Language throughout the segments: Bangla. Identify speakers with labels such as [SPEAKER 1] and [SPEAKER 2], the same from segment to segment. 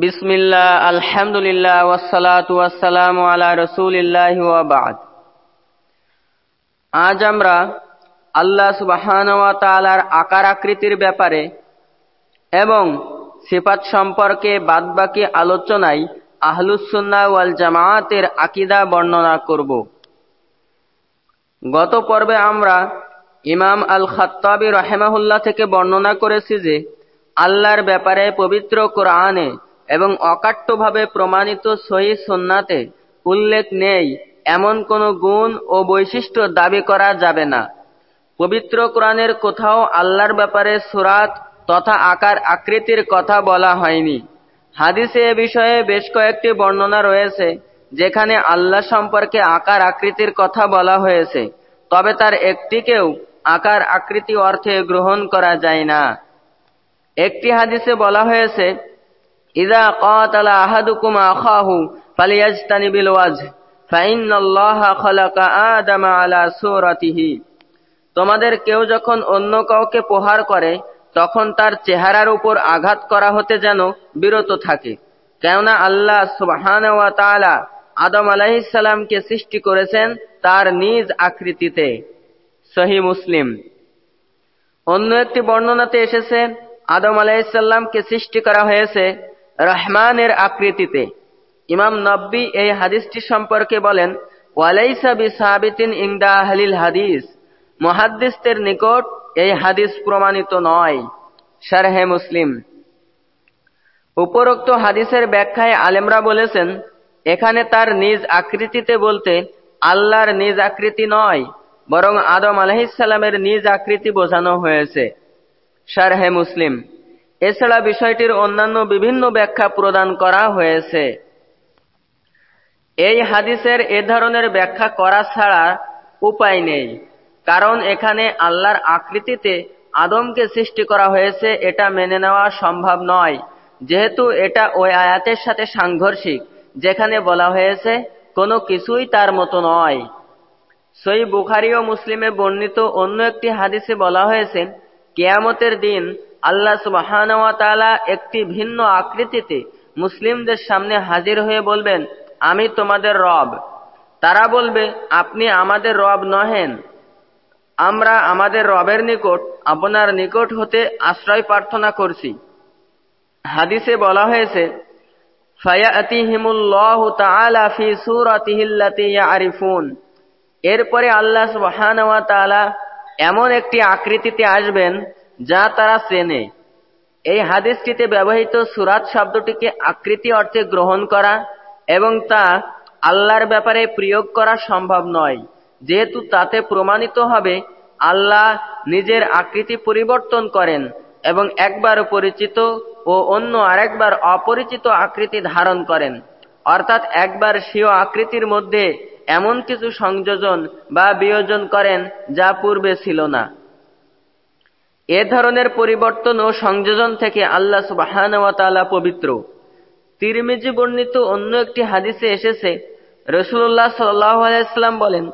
[SPEAKER 1] বিসমিল্লাহ, আলহামদুলিল্লাহ ওয়াসালাতু ওয়াসসালামু আলা রসুলিল্লাহ ওয়াবাদ আজ আমরা আল্লাহ সুবাহান ওয়া তাআলার আকার আকৃতির ব্যাপারে এবং সিফাত সম্পর্কে বাদবাকি আলোচনায় আহলুসুন্নাহ ওয়াল জামায়াতের আকিদা বর্ণনা করব। গত পর্বে আমরা ইমাম আল খাত্তাবি রহেমাহুল্লাহ থেকে বর্ণনা করেছি যে আল্লাহর ব্যাপারে পবিত্র কোরআনে এবং অকাট্যভাবে প্রমাণিত সহি সন্নাতে উল্লেখ নেই, এমন কোনো গুণ ও বৈশিষ্ট্য দাবি করা যাবে না। পবিত্র কোরআনের কোথাও আল্লাহর ব্যাপারে সুরাত তথা আকার আকৃতির কথা বলা হয়নি। হাদিসে এ বিষয়ে বেশ কয়েকটি বর্ণনা রয়েছে, যেখানে আল্লাহ সম্পর্কে আকার আকৃতির কথা বলা হয়েছে, তবে তার একটিকেও আকার আকৃতি অর্থে গ্রহণ করা যায় না। একটি হাদিসে বলা হয়েছে ইদা কাতালা আহাদুকুম আখাহু ফালিয়াজতানিবিল ওয়াজ ফাইন্নাল্লাহা খালাকা আদামা আলা সূরাতিহি। তোমাদের কেউ যখন অন্য কাউকে প্রহার করে, তখন তার চেহারার উপর আঘাত করা হতে যেন বিরত থাকে। কেননা আল্লাহ সুবহান ওয়া তাআলা আদম আলাইহিসসালামকে সৃষ্টি করেছেন তার নিজ আকৃতিতে। সহি মুসলিম। অন্য একটি বর্ণনাতে এসেছে, আদম আলাইসাল্লামকে সৃষ্টি করা হয়েছে রহমানের আকৃতিতে। ইমাম নব্বী এই হাদিসটি সম্পর্কে বলেন, ওয়ালাইসা সাবিতিন ইংদা আহলিল হাদিস। মহাদ্দিসদের নিকট এই হাদিস প্রমাণিত নয়। শারহে মুসলিম। উপরোক্ত হাদিসের ব্যাখ্যায় আলেমরা বলেছেন, এখানে তার নিজ আকৃতিতে বলতে আল্লাহর নিজ আকৃতি নয়, বরং আদম আলহিসাল্লামের নিজ আকৃতি বোঝানো হয়েছে। শারহে মুসলিম। এছাড়া বিষয়টির অন্যান্য বিভিন্ন ব্যাখ্যা প্রদান করা হয়েছে। এই হাদিসের এ ধরনের ব্যাখ্যা করা ছাড়া উপায় নেই, কারণ এখানে আল্লাহর আকৃতিতে আদমকে সৃষ্টি করা হয়েছে এটা মেনে নেওয়া সম্ভব নয়। যেহেতু এটা ওই আয়াতের সাথে সাংঘর্ষিক, যেখানে বলা হয়েছে, কোনো কিছুই তার মতো নয়। সই বুখারি ও মুসলিমে বর্ণিত অন্য একটি হাদিসে বলা হয়েছে, কেয়ামতের দিন আল্লাহ সুবাহানওয়াতালা একটি ভিন্ন আকৃতিতে মুসলিমদের সামনে হাজির হয়ে বলবেন, আমি তোমাদের রব। তারা বলবে, আপনি আমাদের রব নহেন। আমরা আমাদের রবের নিকট, আপনার নিকট হতে আশ্রয় প্রার্থনা করছি। হাদিসে বলা হয়েছে এরপরে আল্লাহ এমন একটি আকৃতিতে আসবেন যা তারা চেনে। এই হাদিসটিতে ব্যবহৃত সুরাত শব্দটিকে আকৃতি অর্থে গ্রহণ করা এবং তা আল্লাহর ব্যাপারে প্রয়োগ করা সম্ভব নয়। যেহেতু তাতে প্রমাণিত হবে, আল্লাহ নিজের আকৃতি পরিবর্তন করেন এবং একবার পরিচিত ও অন্য আরেকবার অপরিচিত আকৃতি ধারণ করেন। অর্থাৎ একবার স্বীয় আকৃতির মধ্যে এমন কিছু সংযোজন বা বিয়োজন করেন যা পূর্বে ছিল না। এ ধরনের পরিবর্তন ও সংযোজন থেকে আল্লাহ সুবাহান পবিত্র। তিরমিজি বর্ণিত অন্য একটি হাদিসে এসেছে রসুল্লাহ সাল্লাম বলেন,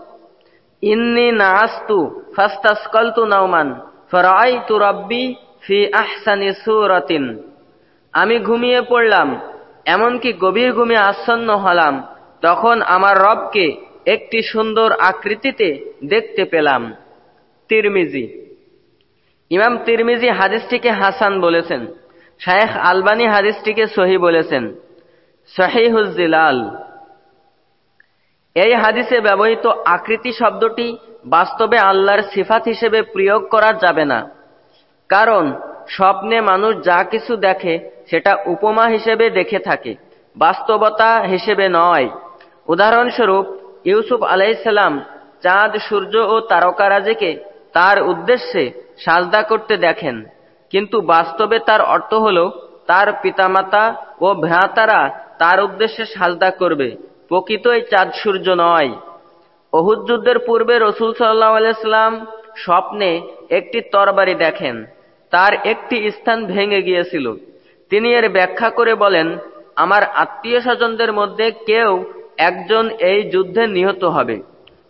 [SPEAKER 1] ইন্নি নাস্তু ফাস্তাসকলতু নাওমান ফরাইতু রব্বি ফি আহসানি সুরাতিন। আমি ঘুমিয়ে পড়লাম, এমনকি গভীর ঘুমে আচ্ছন্ন হলাম, তখন আমার রবকে একটি সুন্দর আকৃতিতে দেখতে পেলাম। তিরমিজি ইমাম তিরমিজি হাদিসটিকে হাসান বলেছেন, শায়েখ আলবানি হাদিসটিকে সহি বলেছেন সহিহুজিলাল এই হাদিসে ব্যবহৃত আকৃতি শব্দটি বাস্তবে আল্লাহর সিফাত হিসেবে প্রয়োগ করা যাবে না, কারণ স্বপ্নে মানুষ যা কিছু দেখে সেটা উপমা হিসেবে দেখে থাকে, বাস্তবতা হিসেবে নয়। উদাহরণস্বরূপ, ইউসুফ আলাইসাল্লাম চাঁদ, সূর্য ও তারকারাজেকে তার উদ্দেশ্যে সাজদা করতে দেখেন। কিন্তু বাস্তবে তার অর্থ হল, তার পিতামাতা ও ভ্রাতারা তার উদ্দেশ্যে সাজদা করবে। প্রকৃতই চাঁদ সূর্য নয়। অহুদ যুদ্ধের পূর্বে রসুল সাল্লাহ আলাইস্লাম স্বপ্নে একটি তরবারি দেখেন। তার একটি স্থান ভেঙে গিয়েছিল। তিনি এর ব্যাখ্যা করে বলেন, আমার আত্মীয় স্বজনদের মধ্যে কেউ একজন এই যুদ্ধে নিহত হবে।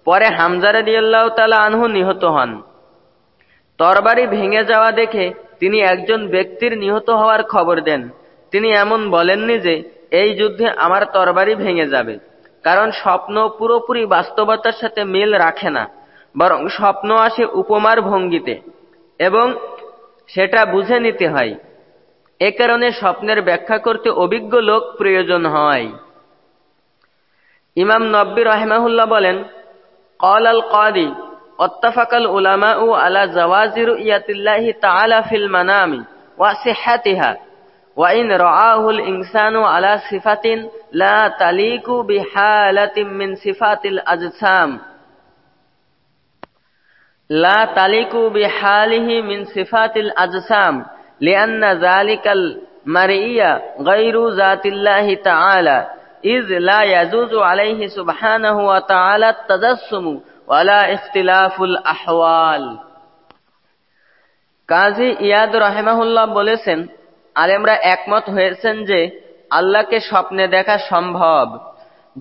[SPEAKER 1] পরে হামজারে দিয়াল্লাহ তালা আনহু নিহত হন। তরবারি ভেঙে যাওয়া দেখে তিনি একজন ব্যক্তির নিহত হওয়ার খবর দেন। তিনি এমন বলেননি যে, এই যুদ্ধে আমার তরবারি ভেঙে যাবে। কারণ স্বপ্ন পুরোপুরি বাস্তবতার সাথে মিল রাখে না, বরং স্বপ্ন আসে উপমার ভঙ্গিতে। এবং সেটা বুঝে নিতে হয়। এ কারণে স্বপ্নের ব্যাখ্যা করতে অভিজ্ঞ লোক প্রয়োজন হয়। ইমাম নব্বী রহমাহুল্লাহ বলেন কল আল কাদি واتفق العلماء على جواز رؤية الله تعالى في المنام وصحتها. وإن رعاه الإنسان على صفة لا تليق بحالة من صفات الأجسام. لا تليق بحاله من صفات الأجسام لأن ذلك المرئية غير ذات الله تعالى إذ لا يجوز عليه سبحانه وتعالى التجسم ওয়ালা ইখতিলাফুল আহওয়াল। কাজী ইয়াদ রহেমাহুল্লাহ বলেছেন, আলেমরা একমত হয়েছেন যে আল্লাহকে স্বপ্নে দেখা সম্ভব।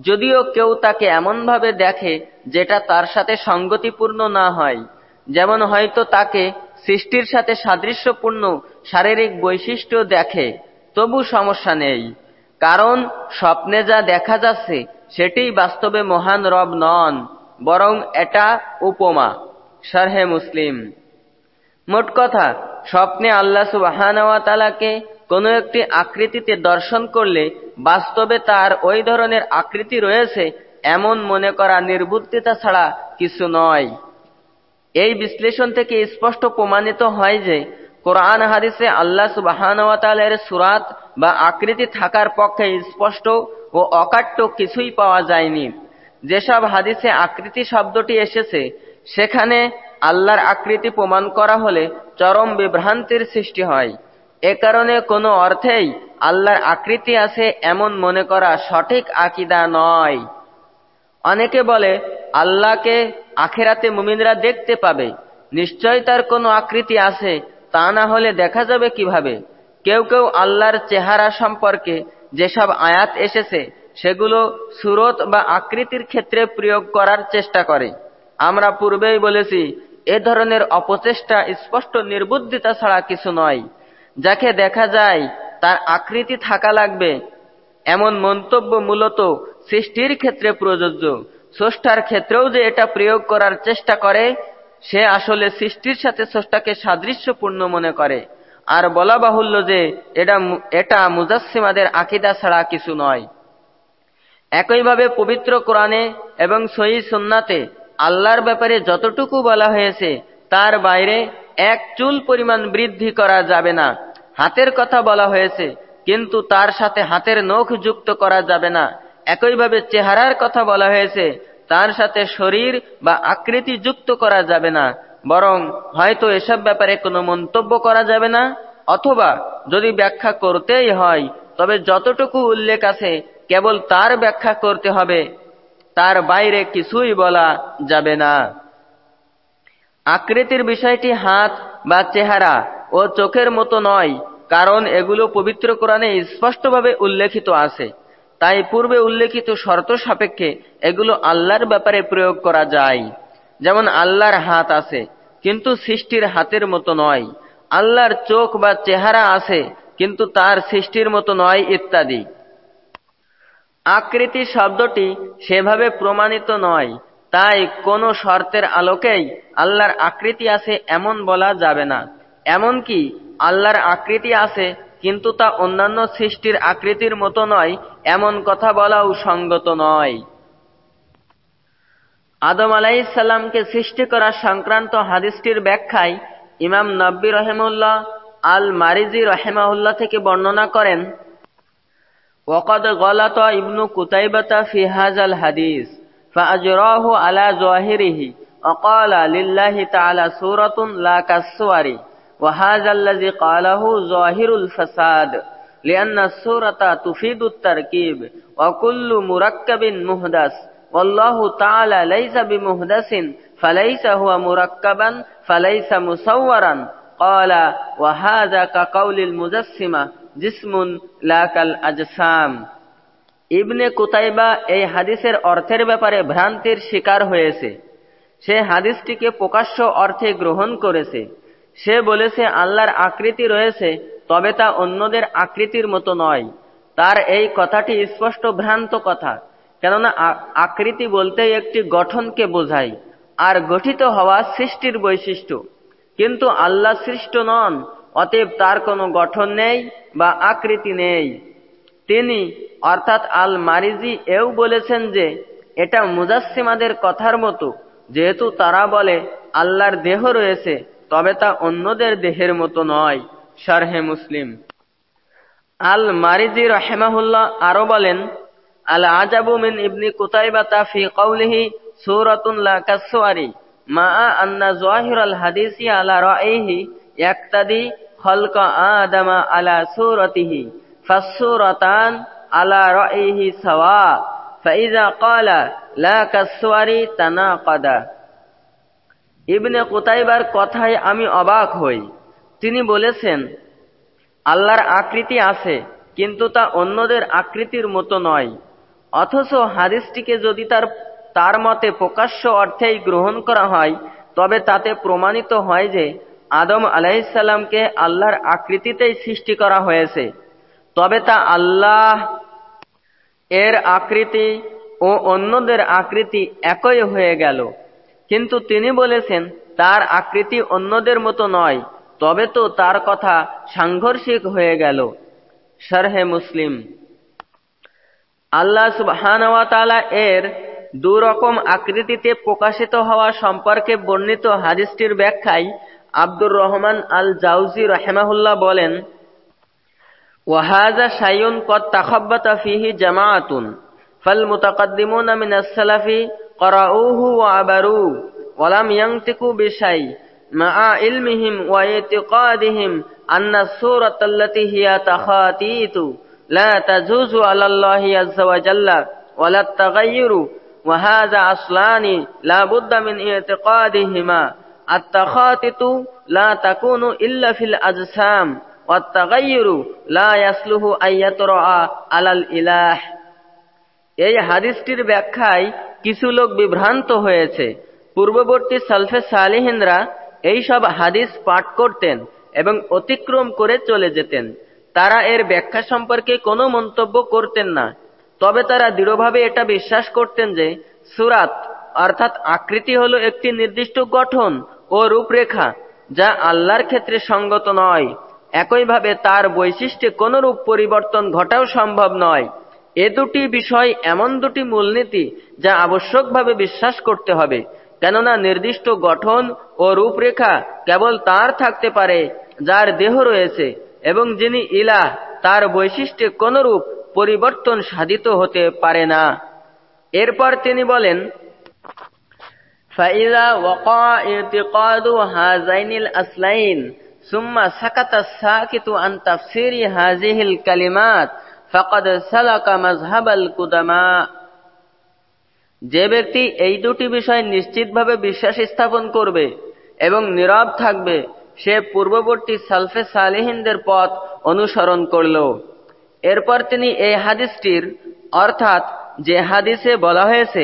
[SPEAKER 1] যদিও কেউ তাকে এমনভাবে দেখে যেটা তার সাথে সঙ্গতিপূর্ণ না হয়। যেমন হয়তো তাকে সৃষ্টির সাথে সাদৃশ্যপূর্ণ শারীরিক বৈশিষ্ট্য দেখে, তবু সমস্যা নেই। কারণ স্বপ্নে যা দেখা যাচ্ছে সেটি বাস্তবে মহান রব নন। বরং এটা উপমা, শারহে মুসলিম। মোট কথা, স্বপ্নে আল্লাহ সুবাহানওয়াতালাকে কোনো একটি আকৃতিতে দর্শন করলে বাস্তবে তার ওই ধরনের আকৃতি রয়েছে এমন মনে করা নির্বুদ্ধিতা ছাড়া কিছু নয়। এই বিশ্লেষণ থেকে স্পষ্ট প্রমাণিত হয় যে কোরআন হাদিসে আল্লাহ সুবাহানওয়াতালের সুরাত বা আকৃতি থাকার পক্ষে স্পষ্ট ও অকাট্য কিছুই পাওয়া যায়নি। যেসব হাদিসে আকৃতি শব্দটি এসেছে, সেখানে আল্লাহর আকৃতি প্রমাণ করা হলে চরম বিভ্রান্তির সৃষ্টি হয়। এ কারণে কোনো অর্থেই আল্লাহর আকৃতি আছে এমন মনে করা সঠিক আকিদা নয়। অনেকে বলে, আল্লাহকে আখেরাতে মুমিনরা দেখতে পাবে। নিশ্চয় তার কোনো আকৃতি আছে, তা না হলে দেখা যাবে কীভাবে? কেউ কেউ আল্লাহর চেহারা সম্পর্কে যেসব আয়াত এসেছে সেগুলো সুরত বা আকৃতির ক্ষেত্রে প্রয়োগ করার চেষ্টা করে। আমরা পূর্বেই বলেছি, এ ধরনের অপচেষ্টা স্পষ্ট নির্বুদ্ধিতা ছাড়া কিছু নয়। যাকে দেখা যায়, তার আকৃতি থাকা লাগবে। এমন মন্তব্য মূলত সৃষ্টির ক্ষেত্রে প্রযোজ্য। স্রষ্টার ক্ষেত্রেও যে এটা প্রয়োগ করার চেষ্টা করে, সে আসলে সৃষ্টির সাথে স্রষ্টাকে সাদৃশ্যপূর্ণ মনে করে। আর বলা বাহুল্য যে, এটা এটা মুজাসিমাদের আকিদা ছাড়া কিছু নয়। একইভাবে পবিত্র কোরআনে এবং সহি সুন্নাতে আল্লাহর ব্যাপারে যতটুকু বলা হয়েছে, তার বাইরে এক চুল পরিমাণ বৃদ্ধি করা যাবে না। হাতের কথা বলা হয়েছে, কিন্তু তার সাথে হাতের নখ যুক্ত করা যাবে না। একইভাবে চেহারার কথা বলা হয়েছে, তার সাথে শরীর বা আকৃতি যুক্ত করা যাবে না। বরং হয়তো এসব ব্যাপারে কোনো মন্তব্য করা যাবে না, অথবা যদি ব্যাখ্যা করতেই হয়, তবে যতটুকু উল্লেখ আছে কেবল তার ব্যাখ্যা করতে হবে, তার বাইরে কিছুই বলা যাবে না। আকৃতির বিষয়টি হাত বা চেহারা ও চোখের মতো নয়, কারণ এগুলো পবিত্র কোরআনে স্পষ্টভাবে উল্লেখিত আছে। তাই পূর্বে উল্লেখিত শর্ত সাপেক্ষে এগুলো আল্লাহর ব্যাপারে প্রয়োগ করা যায়। যেমন আল্লাহর হাত আছে, কিন্তু সৃষ্টির হাতের মতো নয়। আল্লাহর চোখ বা চেহারা আছে, কিন্তু তার সৃষ্টির মতো নয় ইত্যাদি। আকৃতি শব্দটি সেভাবে প্রমাণিত নয়, তাই কোন শর্তের আলোকেই আল্লাহর আকৃতি আছে এমন বলা যাবে না। এমনকি আল্লাহর আকৃতি আছে, কিন্তু তা অন্যান্য সৃষ্টির আকৃতির মতো নয়, এমন কথা বলাও সঙ্গত নয়। আদম আলাইসাল্লামকে সৃষ্টি করা সংক্রান্ত হাদিসটির ব্যাখ্যায় ইমাম নব্বী রহেমুল্লাহ আল মারিজি রহেমাউল্লাহ থেকে বর্ণনা করেন وقد غلط ابن كتيبة في هذا الحديث فأجراه على ظاهره وقال لله تعالى سورة لا كالسور وهذا الذي قاله ظاهر الفساد لأن السورة تفيد التركيب وكل مركب مهدس والله تعالى ليس بمهدس فليس هو مركبا فليس مصورا قال وهذا كقول المجسمة জিসমুন লাকাল আজসাম। ইবনে কুতাইবা এই হাদিসের অর্থের ব্যাপারে ভ্রান্তির শিকার হয়েছে। সে হাদিসটিকে প্রকাশ্য অর্থে গ্রহণ করেছে। সে বলেছে, আল্লাহর আকৃতি রয়েছে, তবে তা অন্যদের আকৃতির মতো নয়। তার এই কথাটি স্পষ্ট ভ্রান্ত কথা, কেননা আকৃতি বলতে একটি গঠনকে বোঝায়, আর গঠিত হওয়া সৃষ্টির বৈশিষ্ট্য। কিন্তু আল্লাহ সৃষ্ট নন অতএব তার কোনো গঠন নেই বা আকৃতি নেই। তিনি, অর্থাৎ আল মারিজি এও বলেছেন যে, এটা মুজাসিমাদের কথার মতো। যেহেতু তারা বলে, আল্লাহর দেহ রয়েছে, তবে তা অন্যদের দেহের মতো নয়, শারহে মুসলিম। আল মারিজি রহেমাহুল্লাহ আরও বলেন আল আজাবু মিন ইবনি কুতাইবাতা ফি কওলিহি সূরাতুন লা মা আন্না যাহির আল হাদিসি আলা রাইহি ইয়াক্তাদি খলক আদামা আলা সূরাতিহি, ফাসসূরাতান আলা রাইহি সাওয়া ফাইজা ক্বালা লা কাসওয়ারি তানাকাদা। ইবনে কুতাইবার কথায় আমি অবাক হই। তিনি বলেছেন, আল্লাহর আকৃতি আছে, কিন্তু তা অন্যদের আকৃতির মতো নয়। অথচ হাদিসটিকে যদি তার তার মতে প্রকাশ্য অর্থেই গ্রহণ করা হয়, তবে তাতে প্রমাণিত হয় যে আদম আলাইসাল্লামকে আল্লাহর আকৃতিতেই সৃষ্টি করা হয়েছে। তবে তা আল্লাহ এর আকৃতি ও অন্যদের আকৃতি একই হয়ে গেল। কিন্তু তিনি বলেছেন, তার আকৃতি অন্যদের মতো নয়, তবে তো তার কথা সাংঘর্ষিক হয়ে গেল। শারহে মুসলিম। আল্লাহ সুবহান এর দুরকম আকৃতিতে প্রকাশিত হওয়া সম্পর্কে বর্ণিত হাদিসটির ব্যাখ্যায় আব্দুর রহমান আল জাউজি রহেমাহুল্লাহ বলেন ওয়াহাজা শাইউন কদ তাখাব্বাতা ফিহি জামাআতুন ফাল মুতাকাদ্দিমুনা মিনাস সালাফি قرأوه وعبروه ولم ينطقوا بشيء مع علمهم واعتقادهم أن السورة التي هي تخاتيت لا تجوز على الله عز وجل ولا التغير وهذا أصلان لا بد من اعتقادهما আত্মাখাতিতু লা তাকুনু ইল্লা ফিল আজসাম, ওয়াত্তাগাইয়ুরু লা ইয়াসলুহু আইয়াতরা আলাল ইলাহ। এই হাদিসটির ব্যাখ্যায় কিছু লোক বিভ্রান্ত হয়েছে। পূর্ববর্তী সালফে সালিহিনরা এইসব হাদিস পাঠ করতেন এবং অতিক্রম করে চলে যেতেন। তারা এর ব্যাখ্যা সম্পর্কে কোনো মন্তব্য করতেন না। তবে তারা দৃঢ়ভাবে এটা বিশ্বাস করতেন যে সুরাত অর্থাৎ আকৃতি হল একটি নির্দিষ্ট গঠন ও রূপরেখা, যা আল্লাহর ক্ষেত্রে সঙ্গত নয়। একইভাবে তার বৈশিষ্ট্যে কোনরূপ পরিবর্তন ঘটাও সম্ভব নয়। এ দুটি বিষয় এমন দুটি মূলনীতি যা আবশ্যকভাবে বিশ্বাস করতে হবে, কেননা নির্দিষ্ট গঠন ও রূপরেখা কেবল তার থাকতে পারে, যার দেহ রয়েছে, এবং যিনি ইলা তার বৈশিষ্ট্যে কোনরূপ পরিবর্তন সাধিত হতে পারে না। এরপর তিনি বলেন فإذا وقع اعتقاد هذين الأصلين ثم سكت الساكت عن تفسير هذه الكلمات ফকদ সালাকা মাজহাবাল কুদামা যে ব্যক্তি এই দুটি বিষয় নিশ্চিতভাবে বিশ্বাস স্থাপন করবে এবং নীরব থাকবে সে পূর্ববর্তী সালফে সালেহিনদের পথ অনুসরণ করল এরপর তিনি এই হাদিসটির অর্থাৎ যে হাদিসে বলা হয়েছে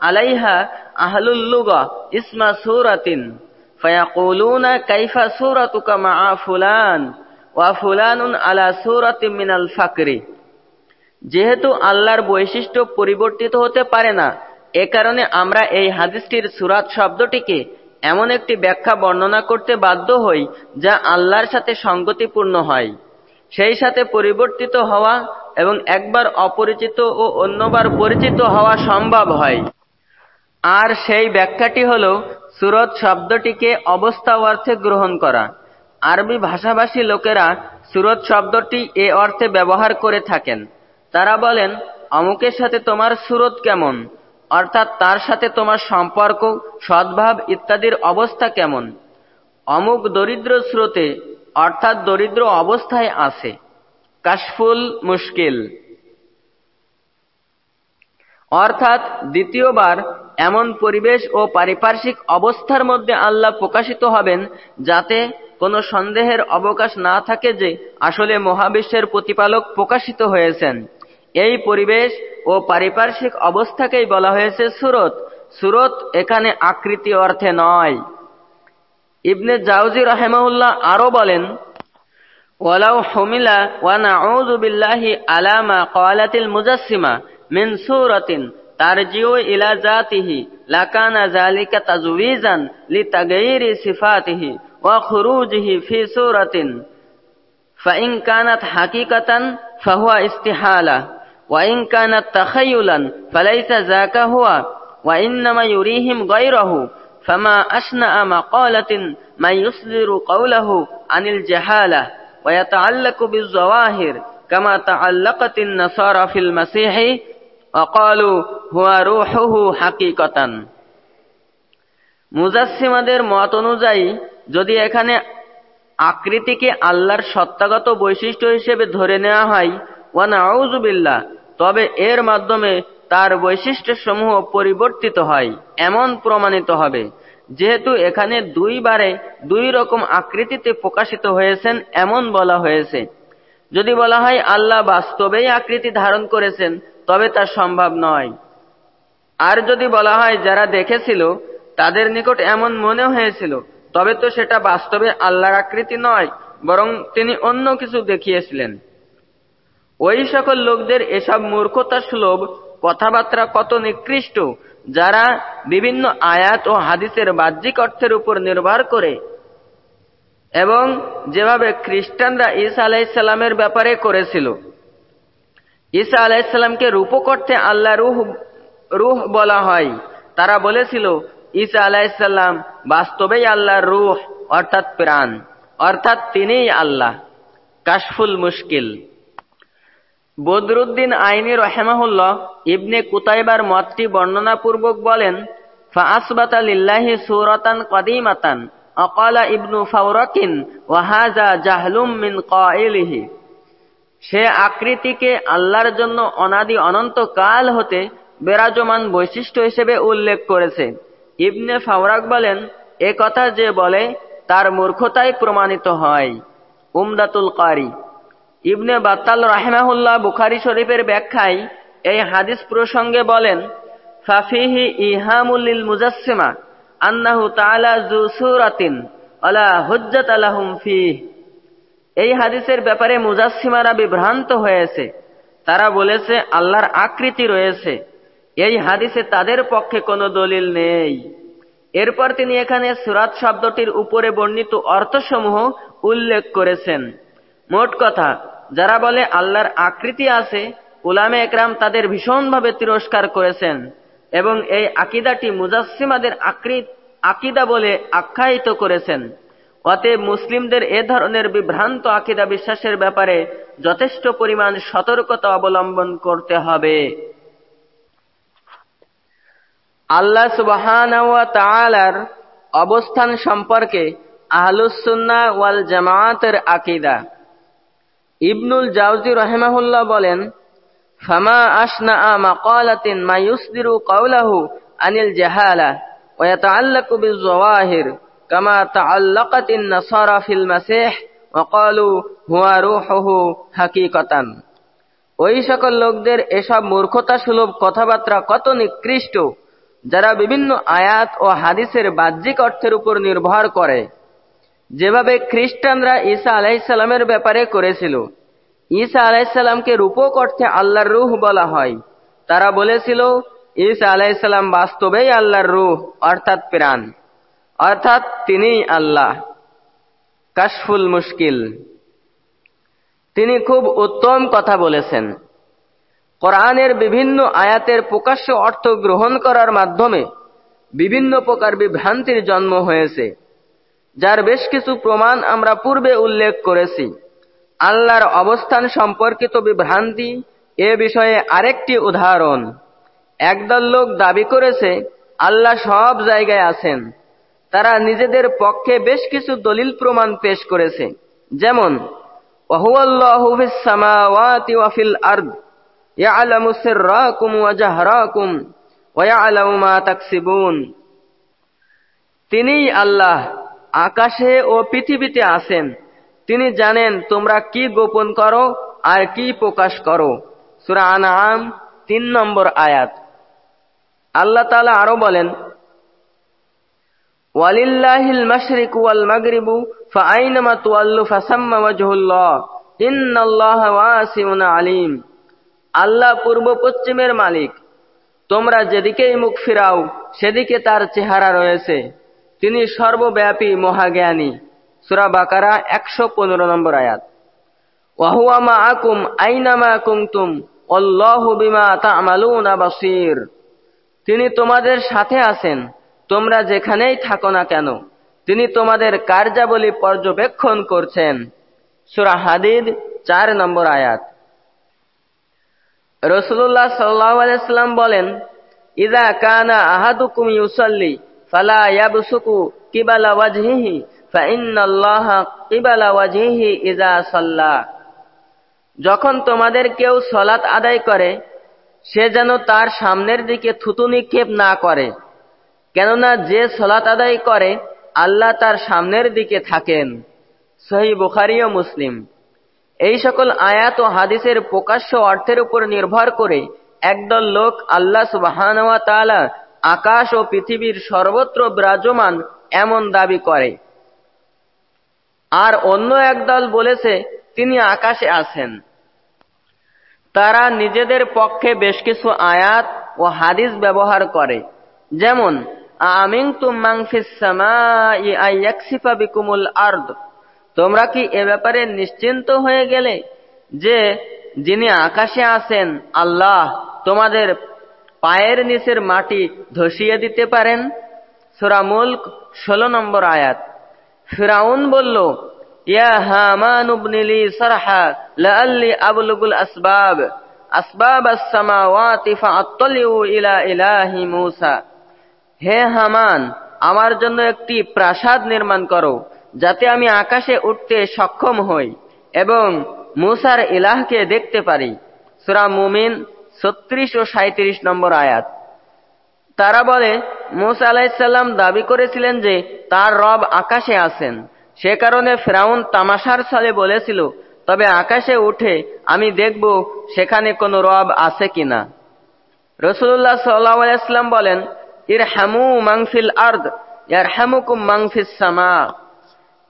[SPEAKER 1] আলাইহা ইসমা কাইফা মা ফুলান আলা মিনাল ফাকরি। যেহেতু আল্লাহর বৈশিষ্ট্য পরিবর্তিত হতে পারে না, এ কারণে আমরা এই হাদিসটির সুরাত শব্দটিকে এমন একটি ব্যাখ্যা বর্ণনা করতে বাধ্য হই যা আল্লাহর সাথে সঙ্গতিপূর্ণ হয়। সেই সাথে পরিবর্তিত হওয়া এবং একবার অপরিচিত ও অন্যবার পরিচিত হওয়া সম্ভব হয়। আর সেই ব্যাখ্যাটি হল, সুরত শব্দটিকে অবস্থা অর্থে গ্রহণ করা। আরবি ভাষাভাষী লোকেরা সুরত শব্দটি এ অর্থে ব্যবহার করে থাকেন। তারা বলেন, অমুকের সাথে তোমার সুরত কেমন? অর্থাৎ তার সাথে তোমার সম্পর্ক, সদ্ভাব ইত্যাদির অবস্থা কেমন? অমুক দরিদ্র স্রোতে, অর্থাৎ দরিদ্র অবস্থায় আছে। কাশফুল মুশকিল। অর্থাৎ দ্বিতীয়বার এমন পরিবেশ ও পারিপার্শ্বিক অবস্থার মধ্যে আল্লাহ প্রকাশিত হবেন যাতে কোনো সন্দেহের অবকাশ না থাকে যে আসলে মহাবিশ্বের প্রতিপালক প্রকাশিত হয়েছেন। এই পরিবেশ ও পারিপার্শ্বিক অবস্থাকেই বলা হয়েছে সুরত। সুরত এখানে আকৃতি অর্থে নয়। ইবনে জাউজি রহেমাউল্লাহ আরও বলেন ولو حمل ونعوذ بالله على ما قالت المجسمة من سورة ترجع إلى ذاته لكان ذلك تزويزا لتغيير صفاته وخروجه في سورة. فإن كانت حقيقة فهو استحالة وإن كانت تخيلا فليس ذاك هو وإنما يريهم غيره. فما أشنأ مقالة من يصدر قوله عن الجهالة. ويتعلق بالظواهر كما تعلقت النصارى في المسيح وقالوا هو روحه حقيقة মুজাসিমাদের মত অনুযায়ী যদি এখানে আকৃতিকে আল্লাহর সত্তাগত বৈশিষ্ট্য হিসেবে ধরে নেওয়া হয় ওয়ানা আউজুবিল্লা তবে এর মাধ্যমে তার বৈশিষ্ট্যসমূহ পরিবর্তিত হয় এমন প্রমাণিত হবে যেহেতু এখানে দুইবারে দুই রকম আকৃতিতে প্রকাশিত হয়েছেন, এমন বলা হয়েছে। যদি বলা হয়, আল্লাহ বাস্তবেই আকৃতি ধারণ করেছেন, তবে তা সম্ভব নয়। আর যদি বলা হয়, যারা দেখেছিল, তাদের নিকট এমন মনে হয়েছিল, তবে তো সেটা বাস্তবে আল্লাহর আকৃতি নয়, বরং তিনি অন্য কিছু দেখিয়েছিলেন। ওই সকল লোকদের এসব মূর্খতা সুলভ কথাবার্তা কত নিকৃষ্ট যারা বিভিন্ন আয়াত ও হাদিসের বাহ্যিক অর্থের উপর নির্ভর করে এবং যেভাবে খ্রিস্টানরা ঈসা আলাইসাল্লামের ব্যাপারে করেছিল। ঈসা আলাইসাল্লামকে রূপক অর্থে আল্লাহ রুহ রুহ বলা হয়। তারা বলেছিল, ঈসা আলাইসাল্লাম বাস্তবেই আল্লাহর রুহ, অর্থাৎ প্রাণ, অর্থাৎ তিনিই আল্লাহ। কাশফুল মুশকিল। বদরুদ্দিন আইনি রহেমাহুল্লাহ ইবনে কুতাইবার মতটি বর্ণনাপূর্বক বলেন ফাসবাতা লিল্লাহি সুরতান কদিমাতান অকালা ইবনু ফাউরাকিন ওয়াহাজা জাহলুম মিন কাইলিহি সে আকৃতিকে আল্লাহর জন্য অনাদি অনন্ত কাল হতে বিরাজমান বৈশিষ্ট্য হিসেবে উল্লেখ করেছে। ইবনে ফাওরাক বলেন, এ কথা যে বলে, তার মূর্খতাই প্রমাণিত হয়। উমদাতুল কারি। ইবনে বাত্তাল রাহেমাহুল্লাহ বুখারি শরীফের ব্যাখ্যায় এই হাদিস প্রসঙ্গে বলেন, ফাফিহি ইহামুল্লিল মুজাসসিমা আন্নাহু তাআলা যু সূরাতিন আলা হুজ্জাত এই হাদিসের ব্যাপারে মুজাসসিমারা বিভ্রান্ত হয়েছে। তারা বলেছে, আল্লাহর আকৃতি রয়েছে। এই হাদিসে তাদের পক্ষে কোনো দলিল নেই। এরপর তিনি এখানে সুরাত শব্দটির উপরে বর্ণিত অর্থসমূহ উল্লেখ করেছেন। মোট কথা, যারা বলে আল্লাহর আকৃতি আছে, উলামে একরাম তাদের ভীষণভাবে তিরস্কার করেছেন এবং এই আকিদাটি মুজাসিমাদের আকৃত আকিদা বলে আখ্যায়িত করেছেন। অতএব মুসলিমদের এ ধরনের বিভ্রান্ত আকিদা বিশ্বাসের ব্যাপারে যথেষ্ট পরিমাণ সতর্কতা অবলম্বন করতে হবে। আল্লাহ সুবাহান অবস্থান সম্পর্কে আহলুসুন্না ওয়াল জামায়াতের আকিদা। ইবনুল জাউজি রহেমাহুল্লাহ বলেন, ফামা আসনা মাকালাতিন মা ইউসদিরু কাওলাহু আনিল জাহালা কামা তাআল্লাকাত আন-নাসারা ফিল মাসীহ ওয়া ক্বালু হুয়া রূহুহু হাকীকাতান। ওই সকল লোকদের এসব মূর্খতা সুলভ কথাবার্তা কত নিকৃষ্ট, যারা বিভিন্ন আয়াত ও হাদিসের বাহ্যিক অর্থের উপর নির্ভর করে। যেভাবে খ্রিস্টানরা ঈসা আলাইসাল্লামের ব্যাপারে করেছিল। ঈসা আলাইসাল্লামকে রূপক অর্থে আল্লাহর রুহ বলা হয়। তারা বলেছিল, ঈসা আলাইসাল্লাম বাস্তবেই আল্লাহর রুহ, অর্থাৎ প্রাণ। অর্থাৎ তিনিই আল্লাহ। কাশফুল মুশকিল। তিনি খুব উত্তম কথা বলেছেন। কোরআনের বিভিন্ন আয়াতের প্রকাশ্য অর্থ গ্রহণ করার মাধ্যমে বিভিন্ন প্রকার বিভ্রান্তির জন্ম হয়েছে। যার বেশ কিছু প্রমাণ আমরা পূর্বে উল্লেখ করেছি। আল্লাহর অবস্থান সম্পর্কিত বিভ্রান্তি এ বিষয়ে আরেকটি উদাহরণ। একদল লোক দাবি করেছে, আল্লাহ সব জায়গায় আছেন। তারা নিজেদের পক্ষে বেশ কিছু দলিল প্রমাণ পেশ করেছে। যেমন তিনিই আল্লাহ। আকাশে ও পৃথিবীতে আছেন। তিনি জানেন তোমরা কি গোপন করো আর কি প্রকাশ করো। সুরা আনাম তিন নম্বর আয়াত। আল্লাহ তালা আরও বলেন, ওয়ালিল্লাহিল মাশরিক ওয়াল মাগরিবু, ফাআইনামা তুওয়াল্লু ফাসাম্মা ওয়াজহুল্লাহ, ইন্নাল্লাহা ওয়াসিউন আলিম। আল্লাহ পূর্ব পশ্চিমের মালিক। তোমরা যেদিকেই মুখ ফিরাও, সেদিকে তার চেহারা রয়েছে। তিনি সর্বব্যাপী মহাজ্ঞানী। সুরা বাকারা একশো পনেরো নম্বর আয়াত। ওয়াহুয়া মা আকুম আইনামা কুমতুম বিমা তা'মালুনা তিনি তোমাদের সাথে আছেন, তোমরা যেখানেই থাকো না কেন, তিনি তোমাদের কার্যাবলী পর্যবেক্ষণ করছেন। সুরা হাদিদ চার নম্বর আয়াত। রসুল্লাহ সাল্লাম বলেন ইদা কানা আহাদুকুম ইউসাল্লি ফালা ইয়াবসুকু কিবালা ওয়াজহিহি, ফাইন্নাল্লাহা কিবালা ওয়াজহিহি ইদা সাল্লা। যখন তোমাদের কেউ সলাত আদায় করে, সে যেন তার সামনের দিকে থুতু নিক্ষেপ না করে। কেননা যে সলাত আদায় করে, আল্লাহ তার সামনের দিকে থাকেন। সহি বুখারি ও মুসলিম। এই সকল আয়াত ও হাদিসের প্রকাশ্য অর্থের উপর নির্ভর করে একদল লোক আল্লাহ সুবাহানওয়া তালা আকাশ ও পৃথিবীর সর্বত্র বিরাজমান এমন দাবি করে। আর অন্য একদল বলেছে, তিনি আকাশে আছেন। তারা নিজেদের পক্ষে বেশ কিছু আয়াত ও হাদিস ব্যবহার করে। যেমন আমিং বিকুমুল আর্দ। তোমরা কি এ ব্যাপারে নিশ্চিন্ত হয়ে গেলে যে, যিনি আকাশে আছেন, আল্লাহ তোমাদের পায়ের নিচের মাটি ধসিয়ে দিতে পারেন? সুরা মুল্ক ষোলো নম্বর আয়াত। ফিরাউন বলল, ইয়া হামান উবনিলি সারহা, লাআল্লি আবলুগুল আসবাব আসবাব আস-সামাওয়াতি ফাআত্তালিউ ইলা ইলাহি মূসা। হে হামান, আমার জন্য একটি প্রাসাদ নির্মাণ করো, যাতে আমি আকাশে উঠতে সক্ষম হই এবং মুসার ইলাহকে দেখতে পারি। সুরা মুমিন ছত্রিশ ও সাঁত্রিশ নম্বর আয়াত। তারা বলে, মুসা আলাইসাল্লাম দাবি করেছিলেন যে তার রব আকাশে আছেন। সে কারণে ফেরাউন তামাশার ছলে বলেছিল, তবে আকাশে উঠে আমি দেখব সেখানে কোনো রব আছে কিনা। রসুল্লাহ সাল্লাম বলেন ইর হ্যামু মাংফিল আর্দ ইয়ার হ্যামুকুম মাংফিস সামা।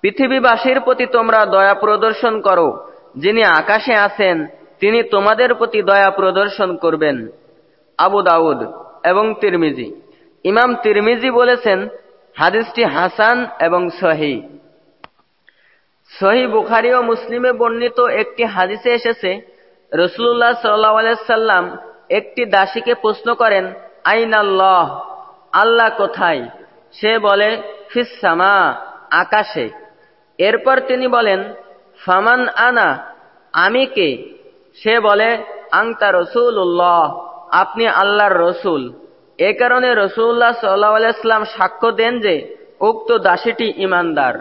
[SPEAKER 1] পৃথিবীবাসীর প্রতি তোমরা দয়া প্রদর্শন করো, যিনি আকাশে আছেন। তিনি তোমাদের প্রতি দয়া প্রদর্শন করবেন। আবু দাউদ এবং তিরমিজি। ইমাম তিরমিজি বলেছেন, হাদিসটি হাসান এবং সহি। সহি বুখারি ও মুসলিমে বর্ণিত একটি হাদিসে এসেছে রসুল্লাহ সাল্লাম একটি দাসীকে প্রশ্ন করেন আইন আল্লাহ আল্লাহ কোথায়? সে বলে ফিসামা আকাশে। এরপর তিনি বলেন, ফামান আনা, আমি কে? সে বলে আংতা রসুল্লাহ আপনি আল্লাহর রসুল। এ কারণে রসুল্লাহ সাল্লাহাম সাক্ষ্য দেন যে, উক্ত দাসীটি ইমানদার।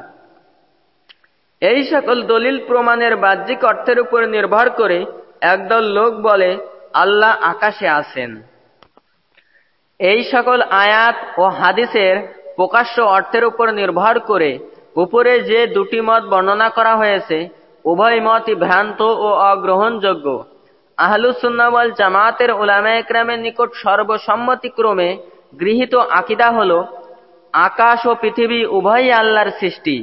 [SPEAKER 1] এই সকল দলিল প্রমাণের বাহ্যিক অর্থের উপর নির্ভর করে একদল লোক বলে, আল্লাহ আকাশে আছেন। এই সকল আয়াত ও হাদিসের প্রকাশ্য অর্থের উপর নির্ভর করে উপরে যে দুটি মত বর্ণনা করা হয়েছে উভয় মতই ভ্রান্ত ও অগ্রহণযোগ্য। আহলুসুন্নাওয়াল জামাতের ওলামা একরামের নিকট সর্বসম্মতিক্রমে গৃহীত আকিদা হল, আকাশ ও পৃথিবী উভয়ই আল্লাহর সৃষ্টি,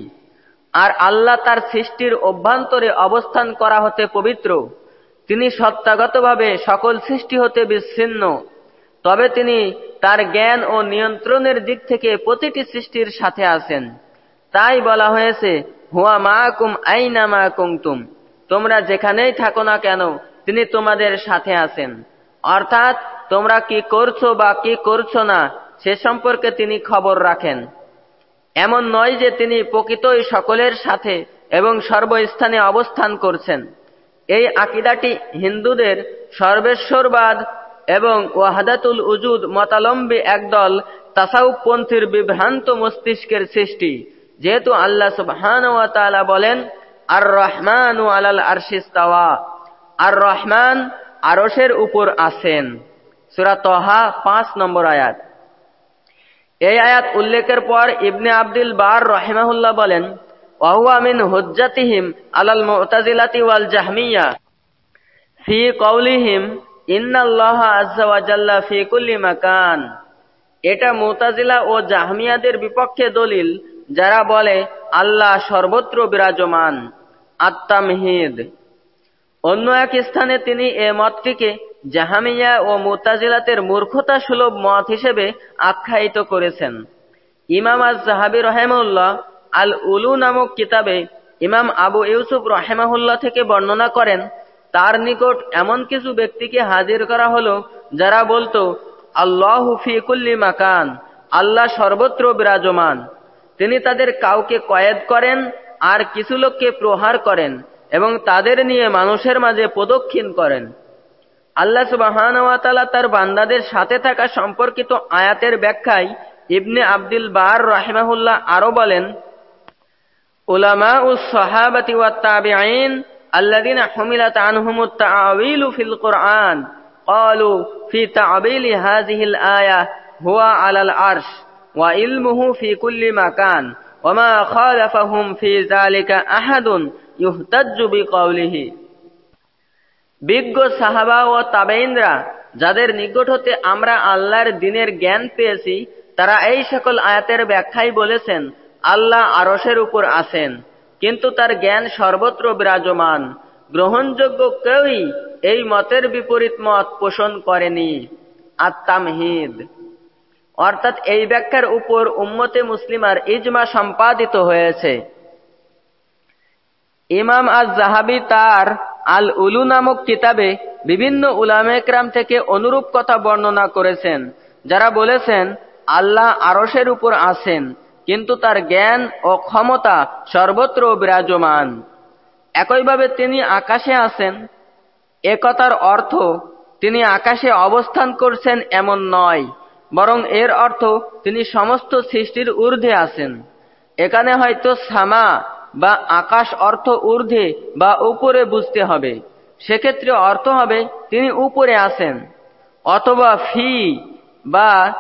[SPEAKER 1] আর আল্লাহ তার সৃষ্টির অভ্যন্তরে অবস্থান করা হতে পবিত্র। তিনি সত্তাগতভাবে সকল সৃষ্টি হতে বিচ্ছিন্ন, তবে তিনি তার জ্ঞান ও নিয়ন্ত্রণের দিক থেকে প্রতিটি সৃষ্টির সাথে আছেন। তাই বলা হয়েছে হুয়া মা কুম আইনা মা কুমতুম তোমরা যেখানেই থাকো না কেন, তিনি তোমাদের সাথে আছেন। অর্থাৎ, তোমরা কি করছ বা কি করছ না, সে সম্পর্কে তিনি খবর রাখেন। এমন নয় যে তিনি প্রকৃতই সকলের সাথে এবং সর্বস্থানে অবস্থান করছেন। এই আকিদাটি হিন্দুদের সর্বেশ্বরবাদ এবং ওয়াহাদাতুল উজুদ মতালম্বী একদল তাসাউপন্থীর বিভ্রান্ত মস্তিষ্কের সৃষ্টি। যেহেতু আল্লাহ সুবহান বলেন আর রহমান আলাল আরশিস্তাওয়া আর রহমান আরশের উপর আছেন। সুরা তহা পাঁচ নম্বর আয়াত। এই আয়াত উল্লেখের পর ইবনে আব্দুল বার রহেমাহুল্লাহ বলেন, ওয়াহুয়া মিন হুজ্জাতিহিম আলাল মুতাজিলাতি ওয়াল জাহমিয়া। ফি কওলিহিম, ইন্নাল্লাহ আজ্জা ওয়া জাল্লা ফি কুল্লি মাকান। এটা মুতাজিলা ও জাহমিয়াদের বিপক্ষে দলিল যারা বলে, আল্লাহ সর্বত্র বিরাজমান আত্মামহিদ অন্য এক স্থানে তিনি এ মতটিকে জাহামিয়া ও মোতাজিলাতের মূর্খতা সুলভ মত হিসেবে আখ্যায়িত করেছেন। ইমাম আজ জাহাবি রহেমউল্লাহ আল উলু নামক কিতাবে ইমাম আবু ইউসুফ রহেমাহুল্লাহ থেকে বর্ণনা করেন, তার নিকট এমন কিছু ব্যক্তিকে হাজির করা হলো, যারা বলতো, আল্লাহ ফিকুল্লি মাকান, আল্লাহ সর্বত্র বিরাজমান। তিনি তাদের কাউকে কয়েদ করেন আর কিছু লোককে প্রহার করেন এবং তাদের নিয়ে মানুষের মাঝে প্রদক্ষিণ করেন আল্লাহ সুবাহান তার বান্দাদের সাথে থাকা সম্পর্কিত আয়াতের ব্যাখ্যায় ইবনে আব্দুল বার রাহিমাহুল্লাহ আরো বলেন উলামা উস সাহাবাতি ওয়াত তাবিঈন الذين حملت عنهم التعاويل في القرآن قالوا في تعبيل هذه الآية هو على العرش وعلمه في كل مكان وما خالفهم في ذلك أحد يهتج بقوله বিজ্ঞ সাহাবা ও তাবেইনরা যাদের নিকট হতে আমরা আল্লাহর দিনের জ্ঞান পেয়েছি তারা এই সকল আয়াতের ব্যাখ্যাই বলেছেন আল্লাহ আরসের উপর আছেন কিন্তু তার জ্ঞান সর্বত্র বিরাজমান গ্রহণযোগ্য কেউই এই মতের বিপরীত মত পোষণ করেনি আত্মামহিদ অর্থাৎ এই ব্যাখ্যার উপর উম্মতে মুসলিমার ইজমা সম্পাদিত হয়েছে। ইমাম আজ জাহাবি তার আল উলু নামক কিতাবে বিভিন্ন উলামেকরাম থেকে অনুরূপ কথা বর্ণনা করেছেন, যারা বলেছেন, আল্লাহ আরসের উপর আছেন, কিন্তু তার জ্ঞান ও ক্ষমতা সর্বত্র বিরাজমান। একইভাবে তিনি আকাশে আছেন, একথার অর্থ তিনি আকাশে অবস্থান করছেন এমন নয়। বরং এর অর্থ তিনি সমস্ত সৃষ্টির ঊর্ধ্বে আছেন। এখানে হয়তো সামা বা আকাশ অর্থ ঊর্ধ্বে বা উপরে বুঝতে হবে। সেক্ষেত্রে অর্থ হবে তিনি উপরে আছেন। অথবা ফি বা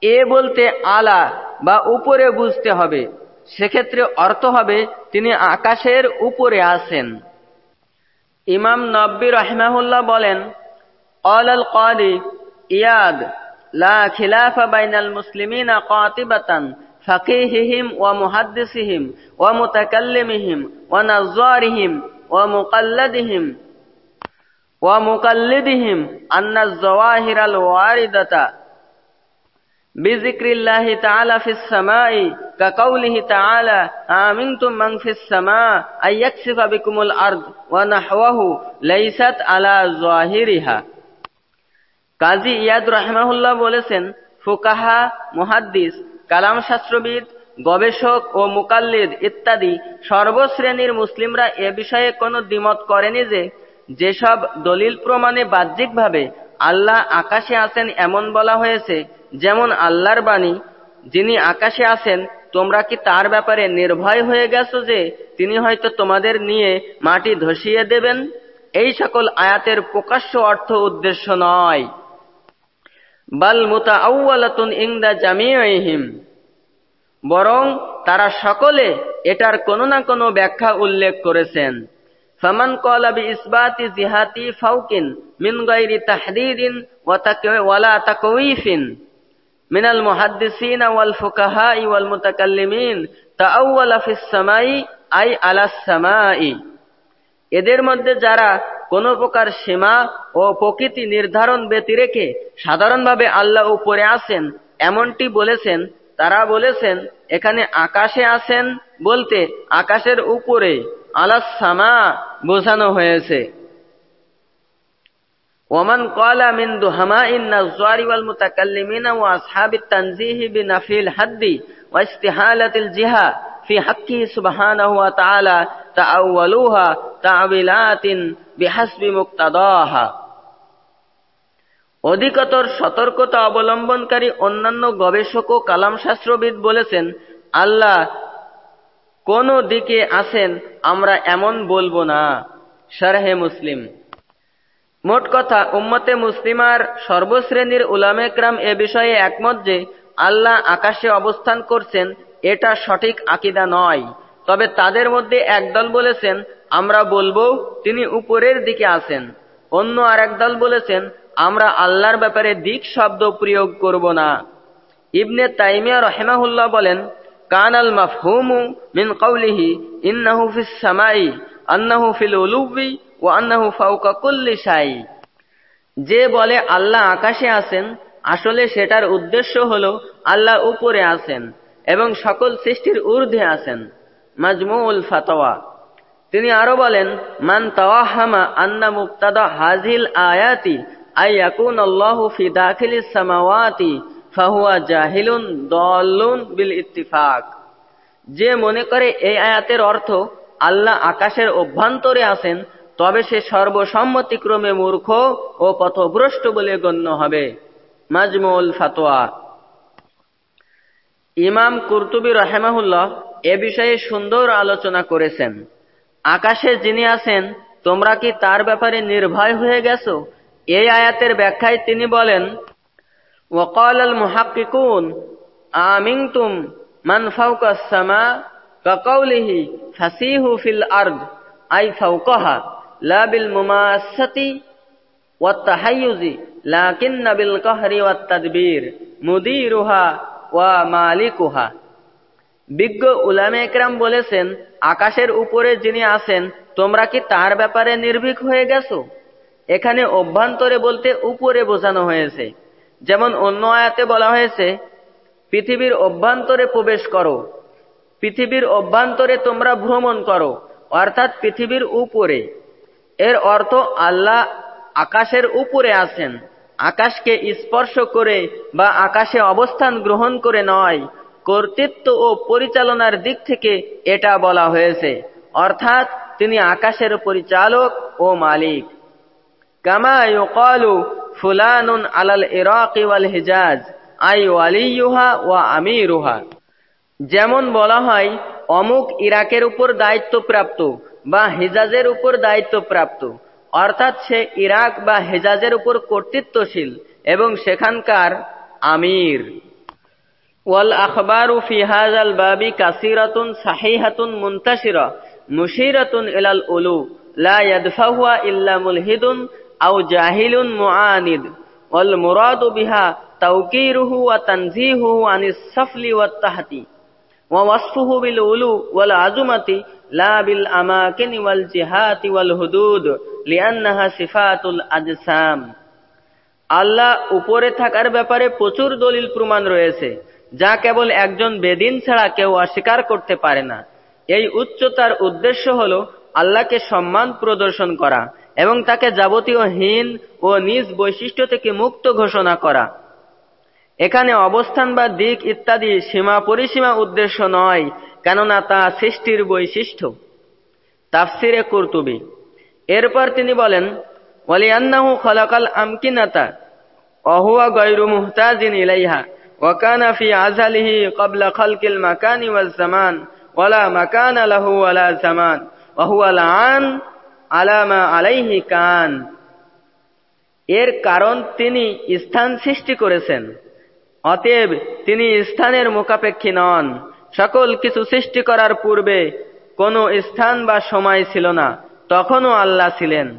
[SPEAKER 1] এ বলতে আলা বা উপরে বুঝতে হবে। সেক্ষেত্রে অর্থ হবে তিনি আকাশের উপরে আছেন। ইমাম নব্বী রহমাহুল্লাহ বলেন অল আল কাদি ইয়াদ لا خلاف بين المسلمين قاطبة فقيههم ومحدثهم ومتكلمهم ونظارهم ومقلدهم ومقلدهم أن الظواهر الواردة. بذكر الله تعالى في السماء كقوله تعالى آمنتم من في السماء أن يكسف بكم الأرض ونحوه ليست على ظاهرها. কাজী ইয়াদ রহমাহুল্লাহ বলেছেন, ফুকাহা, মুহাদ্দিস, কালাম শাস্ত্রবিদ, গবেষক ও মুকাল্লিদ ইত্যাদি সর্বশ্রেণীর মুসলিমরা এ বিষয়ে কোনো দ্বিমত করেনি যে, যেসব দলিল প্রমাণে বাহ্যিকভাবে আল্লাহ আকাশে আছেন এমন বলা হয়েছে, যেমন আল্লাহর বাণী, যিনি আকাশে আছেন, তোমরা কি তার ব্যাপারে নির্ভয় হয়ে গেছো যে, তিনি হয়তো তোমাদের নিয়ে মাটি ধসিয়ে দেবেন? এই সকল আয়াতের প্রকাশ্য অর্থ উদ্দেশ্য নয়। বাল মুতাআওয়ালাতুন ইংদা জামিআইহিম বরং তারা সকলে এটার কোন না কোন ব্যাখ্যা উল্লেখ করেছেন। ফামান ক্বালা বিইসবাতি জিহাতি ফাউকিন মিন গায়রি তাহদীদিন ওয়া তাকওয়া ওয়ালা তাকওয়িফিন। মিনাল মুহাদ্দিসিনা ওয়াল ফুকাহাই ওয়াল মুতাকাল্লিমিন। তাআওয়ালা ফিস সামাই আই আলাস সামাই। এদের মধ্যে যারা কোনো প্রকার সীমা ও প্রকৃতি নির্ধারণ ব্যতি রেখে সাধারণভাবে আল্লাহ উপরে আসেন এমনটি বলেছেন, তারা বলেছেন, এখানে আকাশে আসেন বলতে আকাশের উপরে আলাসামা বোঝানো হয়েছে। ওমান কলা মিন দুহামা ইন্নাজারি ওয়াল মুতাকাল্লিমিনা ওয়া আসহাবিত তানজিহি বিনাফিল হাদ্দি ওয়া ইস্তিহালাতিল জিহা ফি হাক্কিহি সুবহানাহু ওয়া তাআলা تأولوها تعويلات بحسب مقتضاها অধিকতর সতর্কতা অবলম্বনকারী অন্যান্য গবেষক ও কালাম শাস্ত্রবিদ বলেছেন আল্লাহ কোন দিকে আসেন আমরা এমন বলবো না শারহে মুসলিম মোট কথা উম্মতে মুসলিমার সর্বশ্রেণীর উলামেকরাম এ বিষয়ে একমত যে আল্লাহ আকাশে অবস্থান করছেন এটা সঠিক আকিদা নয় তবে তাদের মধ্যে একদল বলেছেন, আমরা বলব তিনি উপরের দিকে আছেন। অন্য আর একদল বলেছেন, আমরা আল্লাহর ব্যাপারে দিক শব্দ প্রয়োগ করব না। ইবনে তাইমিয়া রহেমাহুল্লাহ বলেন কান আল মাফহুমু মিন কৌলিহি ইন্নাহু ফিস সামাই, আন্নাহু ফিল উলুবি ও আন্নাহু ফাউকা কুল্লি শাই। যে বলে আল্লাহ আকাশে আছেন, আসলে সেটার উদ্দেশ্য হল আল্লাহ উপরে আছেন এবং সকল সৃষ্টির ঊর্ধ্বে আছেন। মাজমুল ফাতোয়া তিনি আরও বলেন, মান তাওয়াহামা আন্না মুক্তাদা হাজিল আয়াতি আই ইয়াকুন আল্লাহু ফি দাখিলিস সামাওয়াতি ফাহুয়া জাহিলুন দল্লুন বিল ইত্তিফাক। যে মনে করে এই আয়াতের অর্থ, আল্লাহ আকাশের অভ্যন্তরে আছেন, তবে সে সর্বসম্মতিক্রমে মূর্খ ও পথভ্রষ্ট বলে গণ্য হবে। মাজমুল ফাতোয়া ইমাম কুরতুবি রহেমাহুল্লাহ এ বিষয়ে সুন্দর আলোচনা করেছেন। আকাশে যিনি আছেন, তোমরা কি তার ব্যাপারে নির্ভয় হয়ে গেছ? এই আয়াতের ব্যাখ্যায় তিনি বলেন, ওয়াকাল আল মুহাক্কিকুন, আমিনতুম মান ফাওকাস সামা, কাকাউলিহি ফাসিহু ফিল আরদ, আই ফাওকাহা, লা বিল মুমাসাতি ওয়াত তাহায়ুজি লাকিন্না বিল কাহরি ওয়াত তাদবীর, মুদিরুহা ওয়া মালিকুহা। বিজ্ঞ উলামে একরাম বলেছেন, আকাশের উপরে যিনি আছেন, তোমরা কি তার ব্যাপারে নির্ভীক হয়ে গেছো? এখানে অভ্যন্তরে বলতে উপরে বোঝানো হয়েছে। যেমন অন্য আয়াতে বলা হয়েছে, পৃথিবীর অভ্যন্তরে প্রবেশ করো। পৃথিবীর অভ্যন্তরে তোমরা ভ্রমণ করো, অর্থাৎ পৃথিবীর উপরে। এর অর্থ আল্লাহ আকাশের উপরে আছেন। আকাশকে স্পর্শ করে বা আকাশে অবস্থান গ্রহণ করে নয়, কর্তৃত্ব ও পরিচালনার দিক থেকে এটা বলা হয়েছে। অর্থাৎ তিনি আকাশের পরিচালক ও মালিক। কামা ফুলানুন আলাল ইরাক ওয়াল হিজাজ, আই ওয়ালিয়ুহা ওয়া আমিরুহা। যেমন বলা হয়, অমুক ইরাকের উপর দায়িত্বপ্রাপ্ত বা হিজাজের উপর দায়িত্বপ্রাপ্ত। অর্থাৎ সে ইরাক বা হেজাজের উপর কর্তৃত্বশীল এবং সেখানকার আমির। ওয়াল আখবারু ফি আল বাবি কাসীরাতুন সাহিহাতুন মুনতাশিরা, মুশিরাতুন ইলাল উলু, লা ইয়াদফাহুয়া ইল্লা মুলহিদুন আও জাহিলুন মুআনিদ, ওয়াল মুরাদু বিহা তাওকিরুহু ওয়া তানজিহুহু আনিস সাফলি ওয়াত তাহতি, ওয়া ওয়াসফুহু বিল উলু ওয়াল আযুমাতি লা বিল আমাকিনি ওয়াল জিহাতি ওয়াল হুদুদ। লিআন্নাহা সিফাতুল আজসাম। আল্লাহ উপরে থাকার ব্যাপারে প্রচুর দলিল প্রমাণ রয়েছে, যা কেবল একজন বেদিন ছাড়া কেউ অস্বীকার করতে পারে না। এই উচ্চতার উদ্দেশ্য হল আল্লাহকে সম্মান প্রদর্শন করা এবং তাকে যাবতীয় হীন ও নিজ বৈশিষ্ট্য থেকে মুক্ত ঘোষণা করা। এখানে অবস্থান বা দিক ইত্যাদি সীমা পরিসীমা উদ্দেশ্য নয়, কেননা তা সৃষ্টির বৈশিষ্ট্য। তাফসিরে কর্তুবী। এরপর তিনি বলেন, ওয়ালিয়ান্নাহু খলাকাল আমকিনাতা অহুয়া গৈরু মুহতাজিন ইলাইহা ওয়াকানা ফি আজালিহি ক্বাবলা খালকিল মাকানি ওয়াজ জামান, ওয়ালা মাকানা লাহু ওয়ালা জামান, ওয়া আন আলামা আলাইহি কান। এর কারণ তিনি স্থান সৃষ্টি করেছেন, অতএব তিনি স্থানের মুখাপেক্ষী নন। সকল কিছু সৃষ্টি করার পূর্বে কোনো স্থান বা সময় ছিল না। তখনও আল্লাহ ছিলেন।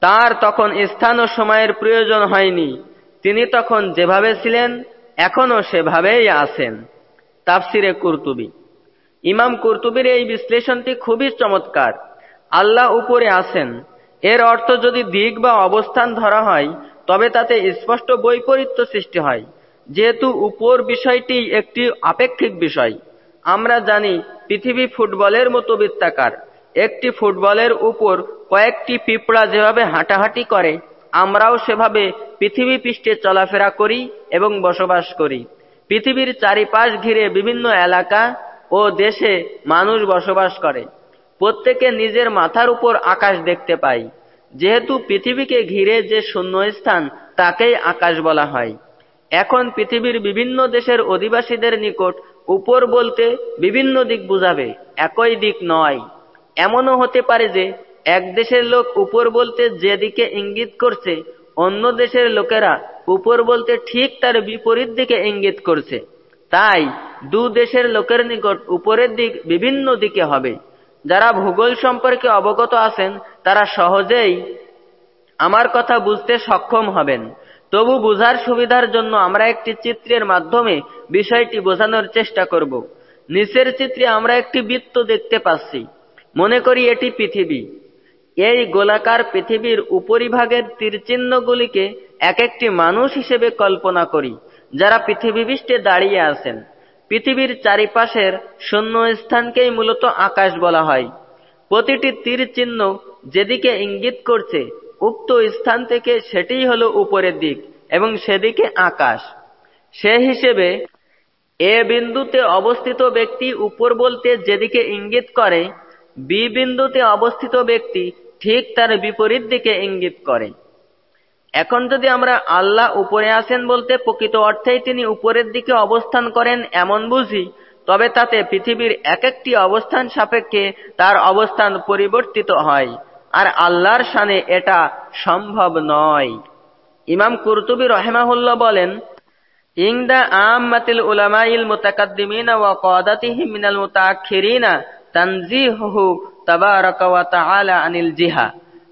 [SPEAKER 1] তার তখন স্থান ও সময়ের প্রয়োজন হয়নি। তিনি তখন যেভাবে ছিলেন, এখনও সেভাবেই আছেন। তাফসিরে কুরতুবি। ইমাম কুরতুবির এই বিশ্লেষণটি খুবই চমৎকার। আল্লাহ উপরে আছেন। এর অর্থ যদি দিক বা অবস্থান ধরা হয়, তবে তাতে স্পষ্ট বৈপরীত্য সৃষ্টি হয়। যেহেতু উপর বিষয়টি একটি আপেক্ষিক বিষয়। আমরা জানি পৃথিবী ফুটবলের মতো বৃত্তাকার। একটি ফুটবলের উপর কয়েকটি পিঁপড়া যেভাবে হাঁটাহাঁটি করে, আমরাও সেভাবে পৃথিবী পৃষ্ঠে চলাফেরা করি এবং বসবাস করি। পৃথিবীর চারিপাশ ঘিরে বিভিন্ন এলাকা ও দেশে মানুষ বসবাস করে। প্রত্যেকে নিজের মাথার উপর আকাশ দেখতে পাই যেহেতু পৃথিবীকে ঘিরে যে শূন্যস্থান তাকেই আকাশ বলা হয়। এখন পৃথিবীর বিভিন্ন দেশের অধিবাসীদের নিকট উপর বলতে বিভিন্ন দিক বুঝাবে, একই দিক নয়। এমনও হতে পারে যে এক দেশের লোক উপর বলতে যেদিকে ইঙ্গিত করছে, অন্য দেশের লোকেরা উপর বলতে ঠিক তার বিপরীত দিকে ইঙ্গিত করছে। তাই দু দেশের লোকের নিকট উপরের দিক বিভিন্ন দিকে হবে। যারা ভূগোল সম্পর্কে অবগত আছেন, তারা সহজেই আমার কথা বুঝতে সক্ষম হবেন। তবু বুঝার সুবিধার জন্য আমরা একটি চিত্রের মাধ্যমে বিষয়টি বোঝানোর চেষ্টা করব। নিচের চিত্রে আমরা একটি বৃত্ত দেখতে পাচ্ছি। মনে করি এটি পৃথিবী। এই গোলাকার পৃথিবীর উপরিভাগের তীরচিহ্নগুলিকে এক একটি মানুষ হিসেবে কল্পনা করি, যারা পৃথিবীবিষ্টে দাঁড়িয়ে আছেন। পৃথিবীর চারিপাশের শূন্য স্থানকেই মূলত আকাশ বলা হয়। প্রতিটি তীর চিহ্ন যেদিকে ইঙ্গিত করছে, উক্ত স্থান থেকে সেটিই হল উপরের দিক এবং সেদিকে আকাশ। সে হিসেবে এ বিন্দুতে অবস্থিত ব্যক্তি উপর বলতে যেদিকে ইঙ্গিত করে বি বিন্দুতে অবস্থিত ব্যক্তি ঠিক তার বিপরীত দিকে ইঙ্গিত করে এখন যদি আমরা আল্লাহ উপরে আছেন বলতে প্রকৃত অর্থেই তিনি উপরের দিকে অবস্থান করেন এমন বুঝি, তবে তাতে পৃথিবীর এক একটি অবস্থান সাপেক্ষে তার অবস্থান পরিবর্তিত হয়, আর আল্লাহর সানে এটা সম্ভব নয়। ইমাম কুরতুবি রহেমাহুল্লাহ বলেন, ইংদা আম্মাতিল উলামাইল মুতাকাদ্দিমিনা ওয়া কাদাতিহিম মিনাল মুতাআখিরিনা তানজিহুহু তাবারাকা ওয়া তাআলা আনিল জিহা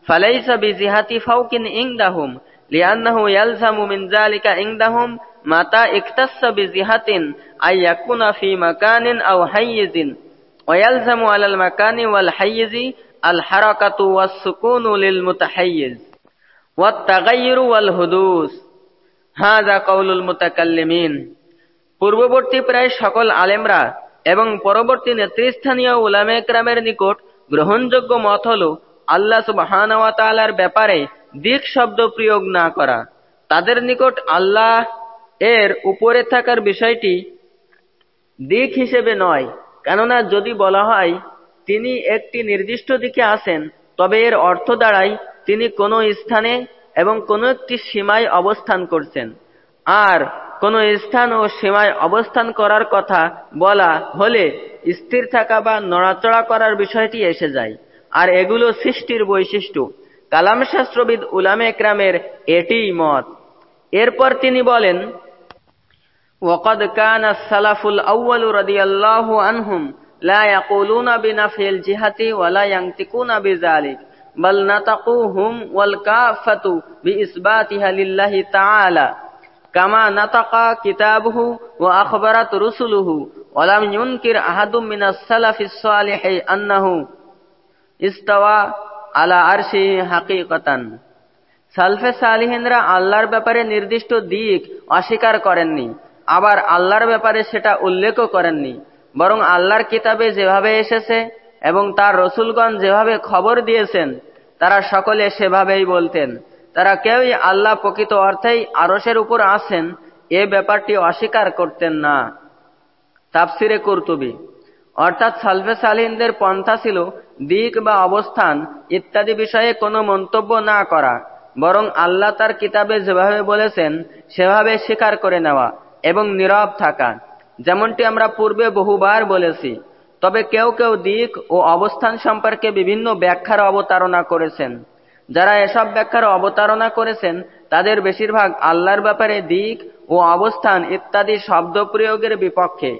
[SPEAKER 1] ফালাইসা বিজিহাতি ফাওকিন ইংদাহুম লিআন্নাহু ইয়ালজামু মিন যালিকা ইংদাহুম মাতা ইকতাসসা বিজিহাতিন আই ইয়াকুনা ফি মাকানিন আও হাইয়িজিন ওয়া ইয়ালজামু আলাল মাকানি ওয়াল হাইয়িজি আল হারাকাতু ওয়াস সুকুনু লিল মুতাহাইয়িজ ওয়াত তাগায়্যুরু ওয়াল হুদুস হাযা কাউলুল মুতাকাল্লিমিন পূর্ববর্তী প্রায় সকল আলেমরা এবং পরবর্তী নেতৃস্থানীয় উলামে একরামের নিকট গ্রহণযোগ্য মত হল আল্লাহ সুবাহানওয়াতালার ব্যাপারে দিক শব্দ প্রয়োগ না করা। তাদের নিকট আল্লাহ এর উপরে থাকার বিষয়টি দিক হিসেবে নয়, কেননা যদি বলা হয় তিনি একটি নির্দিষ্ট দিকে আসেন তবে এর অর্থ দাঁড়ায় তিনি কোনো স্থানে এবং কোনো একটি সীমায় অবস্থান করছেন। আর কোনো স্থান ও সীমায় অবস্থান করার কথা বলা হলে স্থির থাকা বা নড়াচড়া করার বিষয়টি এসে যায় আর এগুলো সৃষ্টির বৈশিষ্ট্য কালাম শাস্ত্রবিদ উলামে একরামের এটিই মত এরপর তিনি বলেন وقد كان السلف الأول رضي الله عنهم لا يقولون بنفي الجهة ولا ينطقون بذلك بل نطقوهم والكافة بإثباتها لله تعالى কামা নাতাকা কিতাবহু ও আখবারাত রুসুলুহু ওলাম ইউনকির আহাদুম মিনাস সালাফিস সালিহি আন্নাহু ইস্তাওয়া আলা আরশি হাকিকাতান। সালফে সালিহিনরা আল্লাহর ব্যাপারে নির্দিষ্ট দিক অস্বীকার করেননি, আবার আল্লাহর ব্যাপারে সেটা উল্লেখও করেননি, বরং আল্লাহর কিতাবে যেভাবে এসেছে এবং তার রসুলগণ যেভাবে খবর দিয়েছেন, তারা সকলে সেভাবেই বলতেন। তারা কেউই আল্লাহ প্রকৃত অর্থেই আরসের উপর আসেন এ ব্যাপারটি অস্বীকার করতেন না। তাফসিরে কর্তুবি, অর্থাৎ সালফে সালিনদের পন্থা ছিল দিক বা অবস্থান ইত্যাদি বিষয়ে কোনো মন্তব্য না করা, বরং আল্লাহ তার কিতাবে যেভাবে বলেছেন, সেভাবে স্বীকার করে নেওয়া এবং নীরব থাকা। যেমনটি আমরা পূর্বে বহুবার বলেছি, তবে কেউ কেউ দিক ও অবস্থান সম্পর্কে বিভিন্ন ব্যাখ্যার অবতারণা করেছেন। যারা এসব ব্যাখ্যার অবতারণা করেছেন, তাদের বেশিরভাগ আল্লাহর ব্যাপারে দিক ও অবস্থান ইত্যাদি শব্দ প্রয়োগের বিপক্ষে।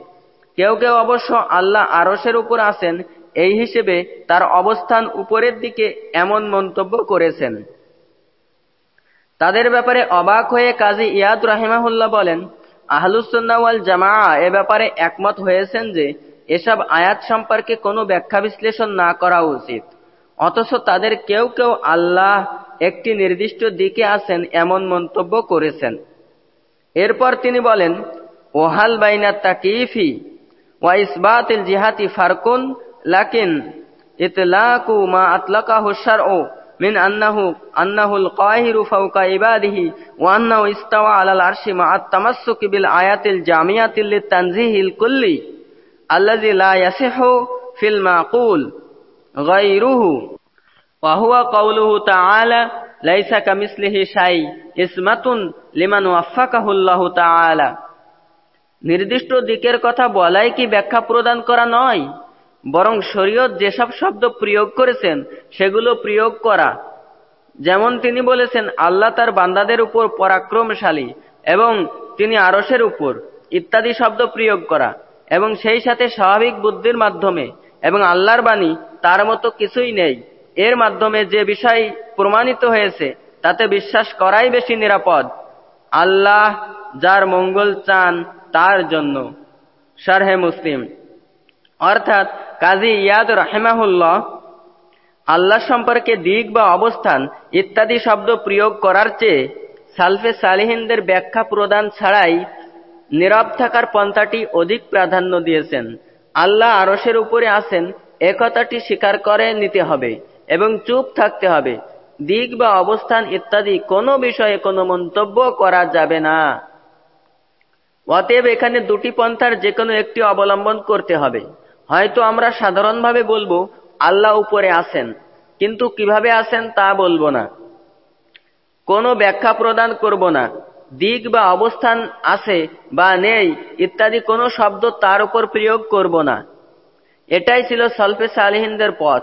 [SPEAKER 1] কেউ কেউ অবশ্য আল্লাহ আরসের উপর আছেন, এই হিসেবে তার অবস্থান উপরের দিকে এমন মন্তব্য করেছেন। তাদের ব্যাপারে অবাক হয়ে কাজী ইয়াদ রাহিমাহুল্লাহ বলেন আহলুসুন্নাওয়াল জামা এ ব্যাপারে একমত হয়েছেন যে, এসব আয়াত সম্পর্কে কোনো ব্যাখ্যা বিশ্লেষণ না করা উচিত। অথচ তাদের কেউ কেউ আল্লাহ একটি নির্দিষ্ট দিকে আছেন, এমন মন্তব্য করেছেন। এরপর তিনি বলেন, ওহাল বাইনা তাকিফি ওয়া ইসবাতিল জিহাতি ফারকুন, লাকিন ইতলাকু মা আতলাকা হুসার ও মিন আন্নাহু, আন্নাহুল কাহিরু ফাওকা ইবাদিহি ওয়া আন্নাহু ইস্তাওয়া আলাল আরশি মা আত-তামাসসুক বিল আয়াতিল জামিয়াতিল লিতানজিহিল কুল্লি আল্লাযী লা ইয়াসিহু ফিল মাকুল। غيره وهو قوله تعالى ليس كمثله شيء اسمة لمن وفقه الله تعالى নির্দিষ্ট দিকের কথা বলাই কি ব্যাখ্যা প্রদান করা নয় বরং শরীয়ত যেসব শব্দ প্রয়োগ করেছেন সেগুলো প্রয়োগ করা যেমন তিনি বলেছেন আল্লাহ তার বান্দাদের উপর পরাক্রমশালী এবং তিনি আরসের উপর ইত্যাদি শব্দ প্রয়োগ করা এবং সেই সাথে স্বাভাবিক বুদ্ধির মাধ্যমে এবং আল্লাহর বাণী তার মতো কিছুই নেই। এর মাধ্যমে যে বিষয় প্রমাণিত হয়েছে, তাতে বিশ্বাস করাই বেশি নিরাপদ। আল্লাহ যার মঙ্গল চান তার জন্য। শারহে মুসলিম। অর্থাৎ কাজী ইয়াদ রাহেমাহুল্লাহ, আল্লাহ সম্পর্কে দিক বা অবস্থান ইত্যাদি শব্দ প্রয়োগ করার চেয়ে সালফে সালিহিনদের ব্যাখ্যা প্রদান ছাড়াই নীরব থাকার পন্থাটি অধিক প্রাধান্য দিয়েছেন। আল্লাহ আরসের উপরে আছেন একথাটি স্বীকার করে নিতে হবে এবং চুপ থাকতে হবে। দিক বা অবস্থান ইত্যাদি কোনো বিষয়ে কোনো মন্তব্য করা যাবে না। অতএব এখানে দুটি পন্থার যে কোনো একটি অবলম্বন করতে হবে। হয়তো আমরা সাধারণভাবে বলব, আল্লাহ উপরে আছেন। কিন্তু কীভাবে আছেন তা বলব না। কোনো ব্যাখ্যা প্রদান করব না। দিক বা অবস্থান আছে বা নেই ইত্যাদি কোনো শব্দ তার উপর প্রয়োগ করব না। এটাই ছিল সলফে সালিহিনদের পথ।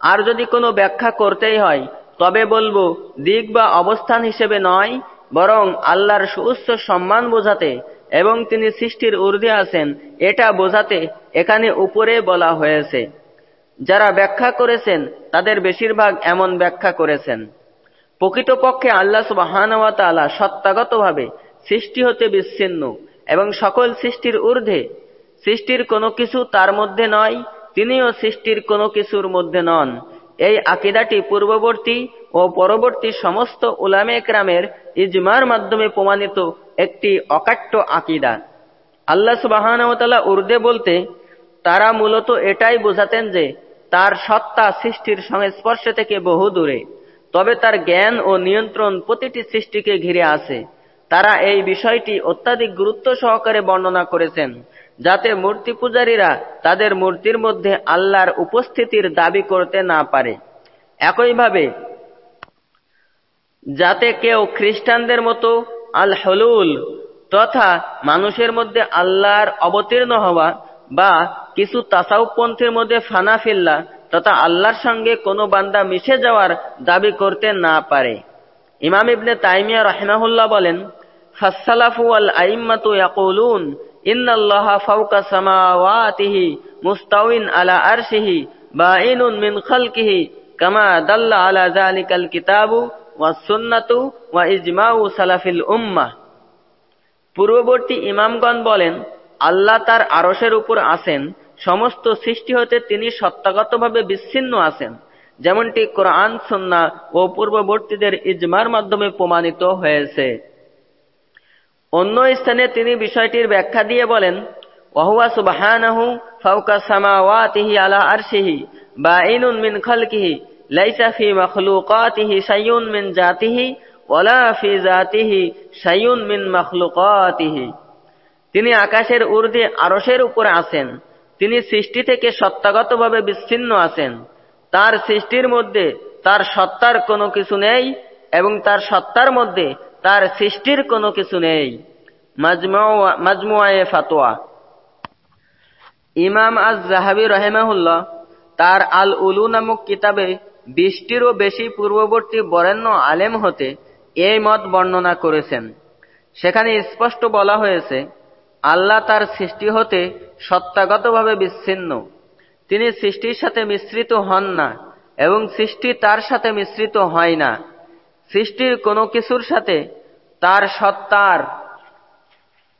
[SPEAKER 1] আর যদি কোনো ব্যাখ্যা করতেই হয়, তবে বলব, দিক বা অবস্থান হিসেবে নয়, বরং আল্লাহর সুস্থ সম্মান বোঝাতে এবং তিনি সৃষ্টির ঊর্ধ্বে আছেন, এটা বোঝাতে এখানে উপরে বলা হয়েছে। যারা ব্যাখ্যা করেছেন, তাদের বেশিরভাগ এমন ব্যাখ্যা করেছেন। প্রকৃতপক্ষে আল্লাহ সুবাহানওয়াতালা সত্তাগতভাবে সৃষ্টি হতে বিচ্ছিন্ন এবং সকল সৃষ্টির ঊর্ধ্বে সৃষ্টির কোনো কিছু তার মধ্যে নয়, তিনিও সৃষ্টির কোনো কিছুর মধ্যে নন। এই আকিদাটি পূর্ববর্তী ও পরবর্তী সমস্ত উলামে একরামের ইজমার মাধ্যমে প্রমাণিত একটি অকাট্য আকিদা। আল্লাহ সুবাহানওয়াতালা উর্দে বলতে, তারা মূলত এটাই বোঝাতেন যে তার সত্তা সৃষ্টির সংস্পর্শ থেকে বহু দূরে, তবে তার জ্ঞান ও নিয়ন্ত্রণ প্রতিটি সৃষ্টিকে ঘিরে আছে। তারা এই বিষয়টি অত্যাধিক গুরুত্ব সহকারে বর্ণনা করেছেন। যাতে মূর্তি পূজারীরা তাদের মূর্তির মধ্যে আল্লাহর উপস্থিতির দাবি করতে না পারে। একইভাবে, যাতে কেউ খ্রিস্টানদের মতো আল হলুল তথা মানুষের মধ্যে আল্লাহর অবতীর্ণ হওয়া বা কিছু তাসাউপন্থীর মধ্যে ফানা ফিল্লা তথা আল্লাহর সঙ্গে কোনো বান্দা মিশে যাওয়ার দাবি করতে না পারে। ইমাম ইবনে তাইমিয়া রহমাহুল্লাহ বলেন ফাসালাফু আল আইম্মাতু ইন্নাল্লাহা ফাওকা সামাওয়াতিহি মুস্তাউইন আলা আরশিহি বাঈনুন মিন খালকিহি কামা দাল্লা আলা যালিকাল কিতাবু ওয়াস সুন্নাতু ওয়া ইজমাউ সালাফিল পূর্ববর্তী ইমামগণ বলেন, আল্লাহ তার আরসের উপর আছেন, সমস্ত সৃষ্টি হতে তিনি সত্তাগতভাবে বিচ্ছিন্ন আছেন, যেমনটি কোরআন সন্না ও পূর্ববর্তীদের ইজমার মাধ্যমে প্রমাণিত হয়েছে। অন্য স্থানে তিনি বিষয়টির ব্যাখ্যা দিয়ে বলেন, ওহুয়া সুবাহানাহু ফাউকা সামাওয়াতিহি আলা আরশিহি, বাঈনুন মিন খালকিহি, লাইসা ফি মাখলুকাতিহি শাইউন মিন জাতিহি, ওয়ালা ফি জাতিহি শাইউন মিন মাখলুকাতিহি। তিনি আকাশের ঊর্ধ্বে আরশের উপরে আছেন। তিনি সৃষ্টি থেকে সত্তাগতভাবে বিচ্ছিন্ন আছেন। তার সৃষ্টির মধ্যে তার সত্তার কোনো কিছু নেই এবং তার সত্তার মধ্যে তার সৃষ্টির কোনো কিছু নেই। মাজমুয়ায়ে ফাতোয়া। ইমাম আজ জাহাবি রহেমাহুল্লাহ তার আল উলু নামক কিতাবে বিশটিরও বেশি পূর্ববর্তী বরেণ্য আলেম হতে এই মত বর্ণনা করেছেন। সেখানে স্পষ্ট বলা হয়েছে, আল্লাহ তার সৃষ্টি হতে সত্তাগতভাবে বিচ্ছিন্ন। তিনি সৃষ্টির সাথে মিশ্রিত হন না এবং সৃষ্টি তার সাথে মিশ্রিত হয় না। সৃষ্টির কোনো কিছুর সাথে তার সত্তার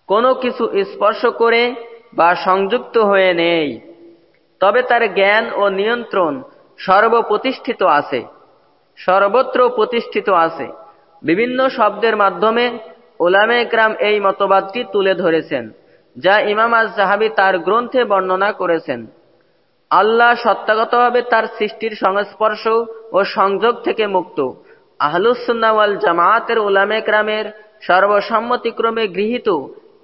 [SPEAKER 1] কোনো কিছু স্পর্শ করে বা সংযুক্ত হয়ে নেই, তবে তার জ্ঞান ও নিয়ন্ত্রণ সর্বপ্রতিষ্ঠিত আছে, সর্বত্র প্রতিষ্ঠিত আছে। বিভিন্ন শব্দের মাধ্যমে ওলামে গ্রাম এই মতবাদটি তুলে ধরেছেন, যা ইমাম আজ জাহাবি তার গ্রন্থে বর্ণনা করেছেন। আল্লাহ সত্তাগতভাবে তার সৃষ্টির সংস্পর্শ ও সংযোগ থেকে মুক্ত। আহলুসুন্নাওয়াল জামায়াতের উলামে গ্রামের সর্বসম্মতিক্রমে গৃহীত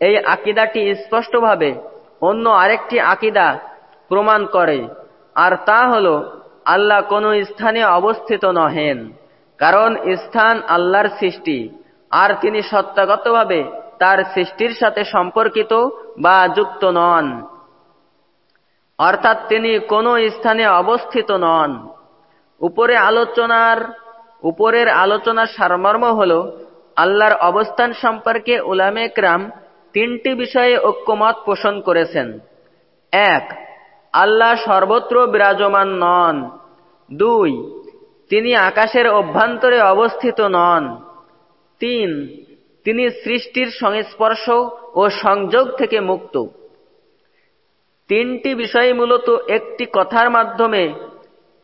[SPEAKER 1] এই আকিদাটি স্পষ্টভাবে অন্য আরেকটি আকিদা প্রমাণ করে। আর তা হল, আল্লাহ কোনো স্থানে অবস্থিত নহেন, কারণ স্থান আল্লাহর সৃষ্টি, আর তিনি সত্তাগতভাবে তার সৃষ্টির সাথে সম্পর্কিত বা যুক্ত নন। অর্থাৎ তিনি কোনো স্থানে অবস্থিত নন। উপরে আলোচনার উপরের আলোচনার সারমর্ম হল, আল্লাহর অবস্থান সম্পর্কে উলামে ক্রাম তিনটি বিষয়ে ঐক্যমত পোষণ করেছেন। এক, আল্লাহ সর্বত্র বিরাজমান নন। দুই, তিনি আকাশের অভ্যন্তরে অবস্থিত নন। তিন, তিনি সৃষ্টির সংস্পর্শ ও সংযোগ থেকে মুক্ত। তিনটি বিষয় মূলত একটি কথার মাধ্যমে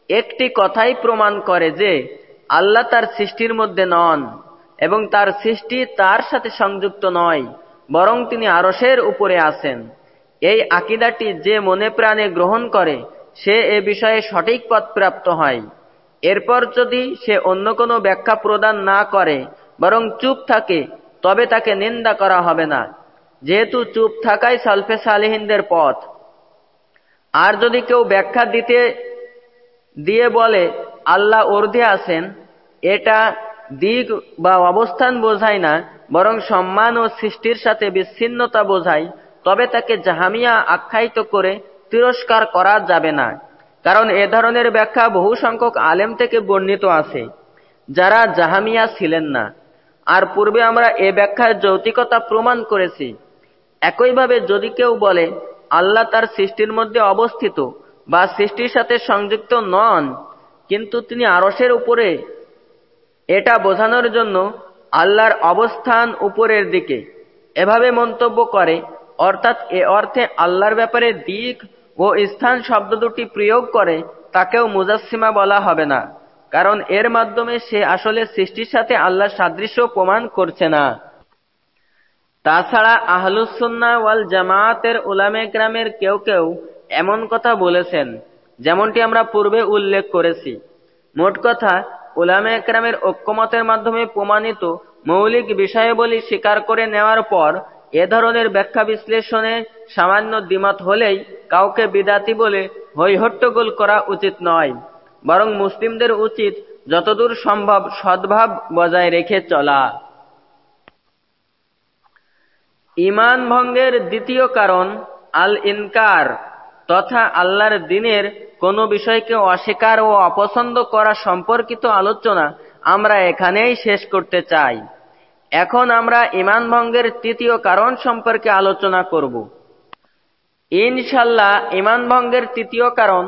[SPEAKER 1] একটি কথাই প্রমাণ করে যে আল্লাহ তার সৃষ্টির মধ্যে নন এবং তার সৃষ্টি তার সাথে সংযুক্ত নয়, বরং তিনি আরসের উপরে আছেন। এই আকিদাটি যে মনে প্রাণে গ্রহণ করে, সে এ বিষয়ে সঠিক পথ প্রাপ্ত হয়। এরপর যদি সে অন্য কোনো ব্যাখ্যা প্রদান না করে, বরং চুপ থাকে, তবে তাকে নিন্দা করা হবে না। যেহেতু চুপ থাকাই সালফে সালেহিনদের পথ। আর যদি কেউ ব্যাখ্যা দিতে, দিয়ে বলে, আল্লাহ অর্ধে আছেন এটা দিক বা অবস্থান বোঝায় না, বরং সম্মান ও সৃষ্টির সাথে বিচ্ছিন্নতা বোঝায়, তবে তাকে জাহামিয়া আখ্যায়িত করে তিরস্কার করা যাবে না। কারণ এ ধরনের ব্যাখ্যা বহু সংখ্যক আলেম থেকে বর্ণিত আছে, যারা জাহামিয়া ছিলেন না। আর পূর্বে আমরা এ ব্যাখ্যার যৌতিকতা প্রমাণ করেছি। একইভাবে যদি কেউ বলে, আল্লাহ তার সৃষ্টির মধ্যে অবস্থিত বা সৃষ্টির সাথে সংযুক্ত নন, কিন্তু তিনি আরসের উপরে এটা বোঝানোর জন্য আল্লাহর অবস্থান উপরের দিকে এভাবে মন্তব্য করে, অর্থাৎ এ অর্থে আল্লাহর ব্যাপারে দিক ও স্থান শব্দ দুটি প্রয়োগ করে তাকেও মুজাসিমা বলা হবে না, কারণ এর মাধ্যমে সে আসলে সৃষ্টির সাথে আল্লাহ সাদৃশ্য প্রমাণ করছে না। তাছাড়া আহলুসুন্না ওয়াল জামায়াতের উলামে গ্রামের কেউ কেউ এমন কথা বলেছেন, যেমনটি আমরা পূর্বে উল্লেখ করেছি। মোট কথা উলামে একরামের ঐক্যমতের মাধ্যমে প্রমাণিত মৌলিক বিষয়াবলী স্বীকার করে নেওয়ার পর এ ধরনের ব্যাখ্যা বিশ্লেষণে সামান্য দ্বিমত হলেই কাউকে বিদাতি বলে হৈহট্টগোল করা উচিত নয়। বরং মুসলিমদের উচিত যতদূর সম্ভব সদ্ভাব বজায় রেখে চলা। ইমান ভঙ্গের দ্বিতীয় কারণ আল ইনকার তথা আল্লাহর দিনের কোনো বিষয়কে অস্বীকার ও অপছন্দ করা সম্পর্কিত আলোচনা আমরা এখানেই শেষ করতে চাই। এখন আমরা ইমান ভঙ্গের তৃতীয় কারণ সম্পর্কে আলোচনা করব। ইনশাল্লাহ ইমান ভঙ্গের তৃতীয় কারণ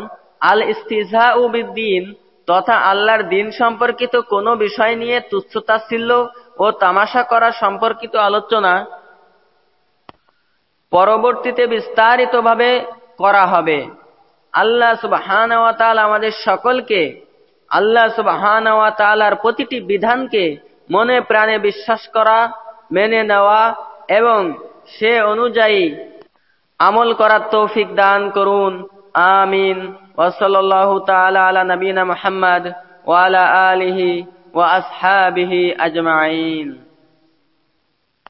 [SPEAKER 1] আল ইস্তিজা উবিদ্দিন তথা আল্লাহর দিন সম্পর্কিত কোনো বিষয় নিয়ে তুচ্ছতাচ্ছিল্য ও তামাশা করা সম্পর্কিত আলোচনা পরবর্তীতে বিস্তারিতভাবে করা হবে। আল্লাহ সুবহান আমাদের সকলকে, আল্লাহ সুবহান প্রতিটি বিধানকে মনে প্রাণে বিশ্বাস করা, মেনে নেওয়া এবং সে অনুযায়ী আমল করার তৌফিক দান করুন। আমিন। ওসল্লাহ তালা আলা নবীনা মোহাম্মদ ওয়ালা আলিহি ওয়া আসহাবিহি আজমাইন।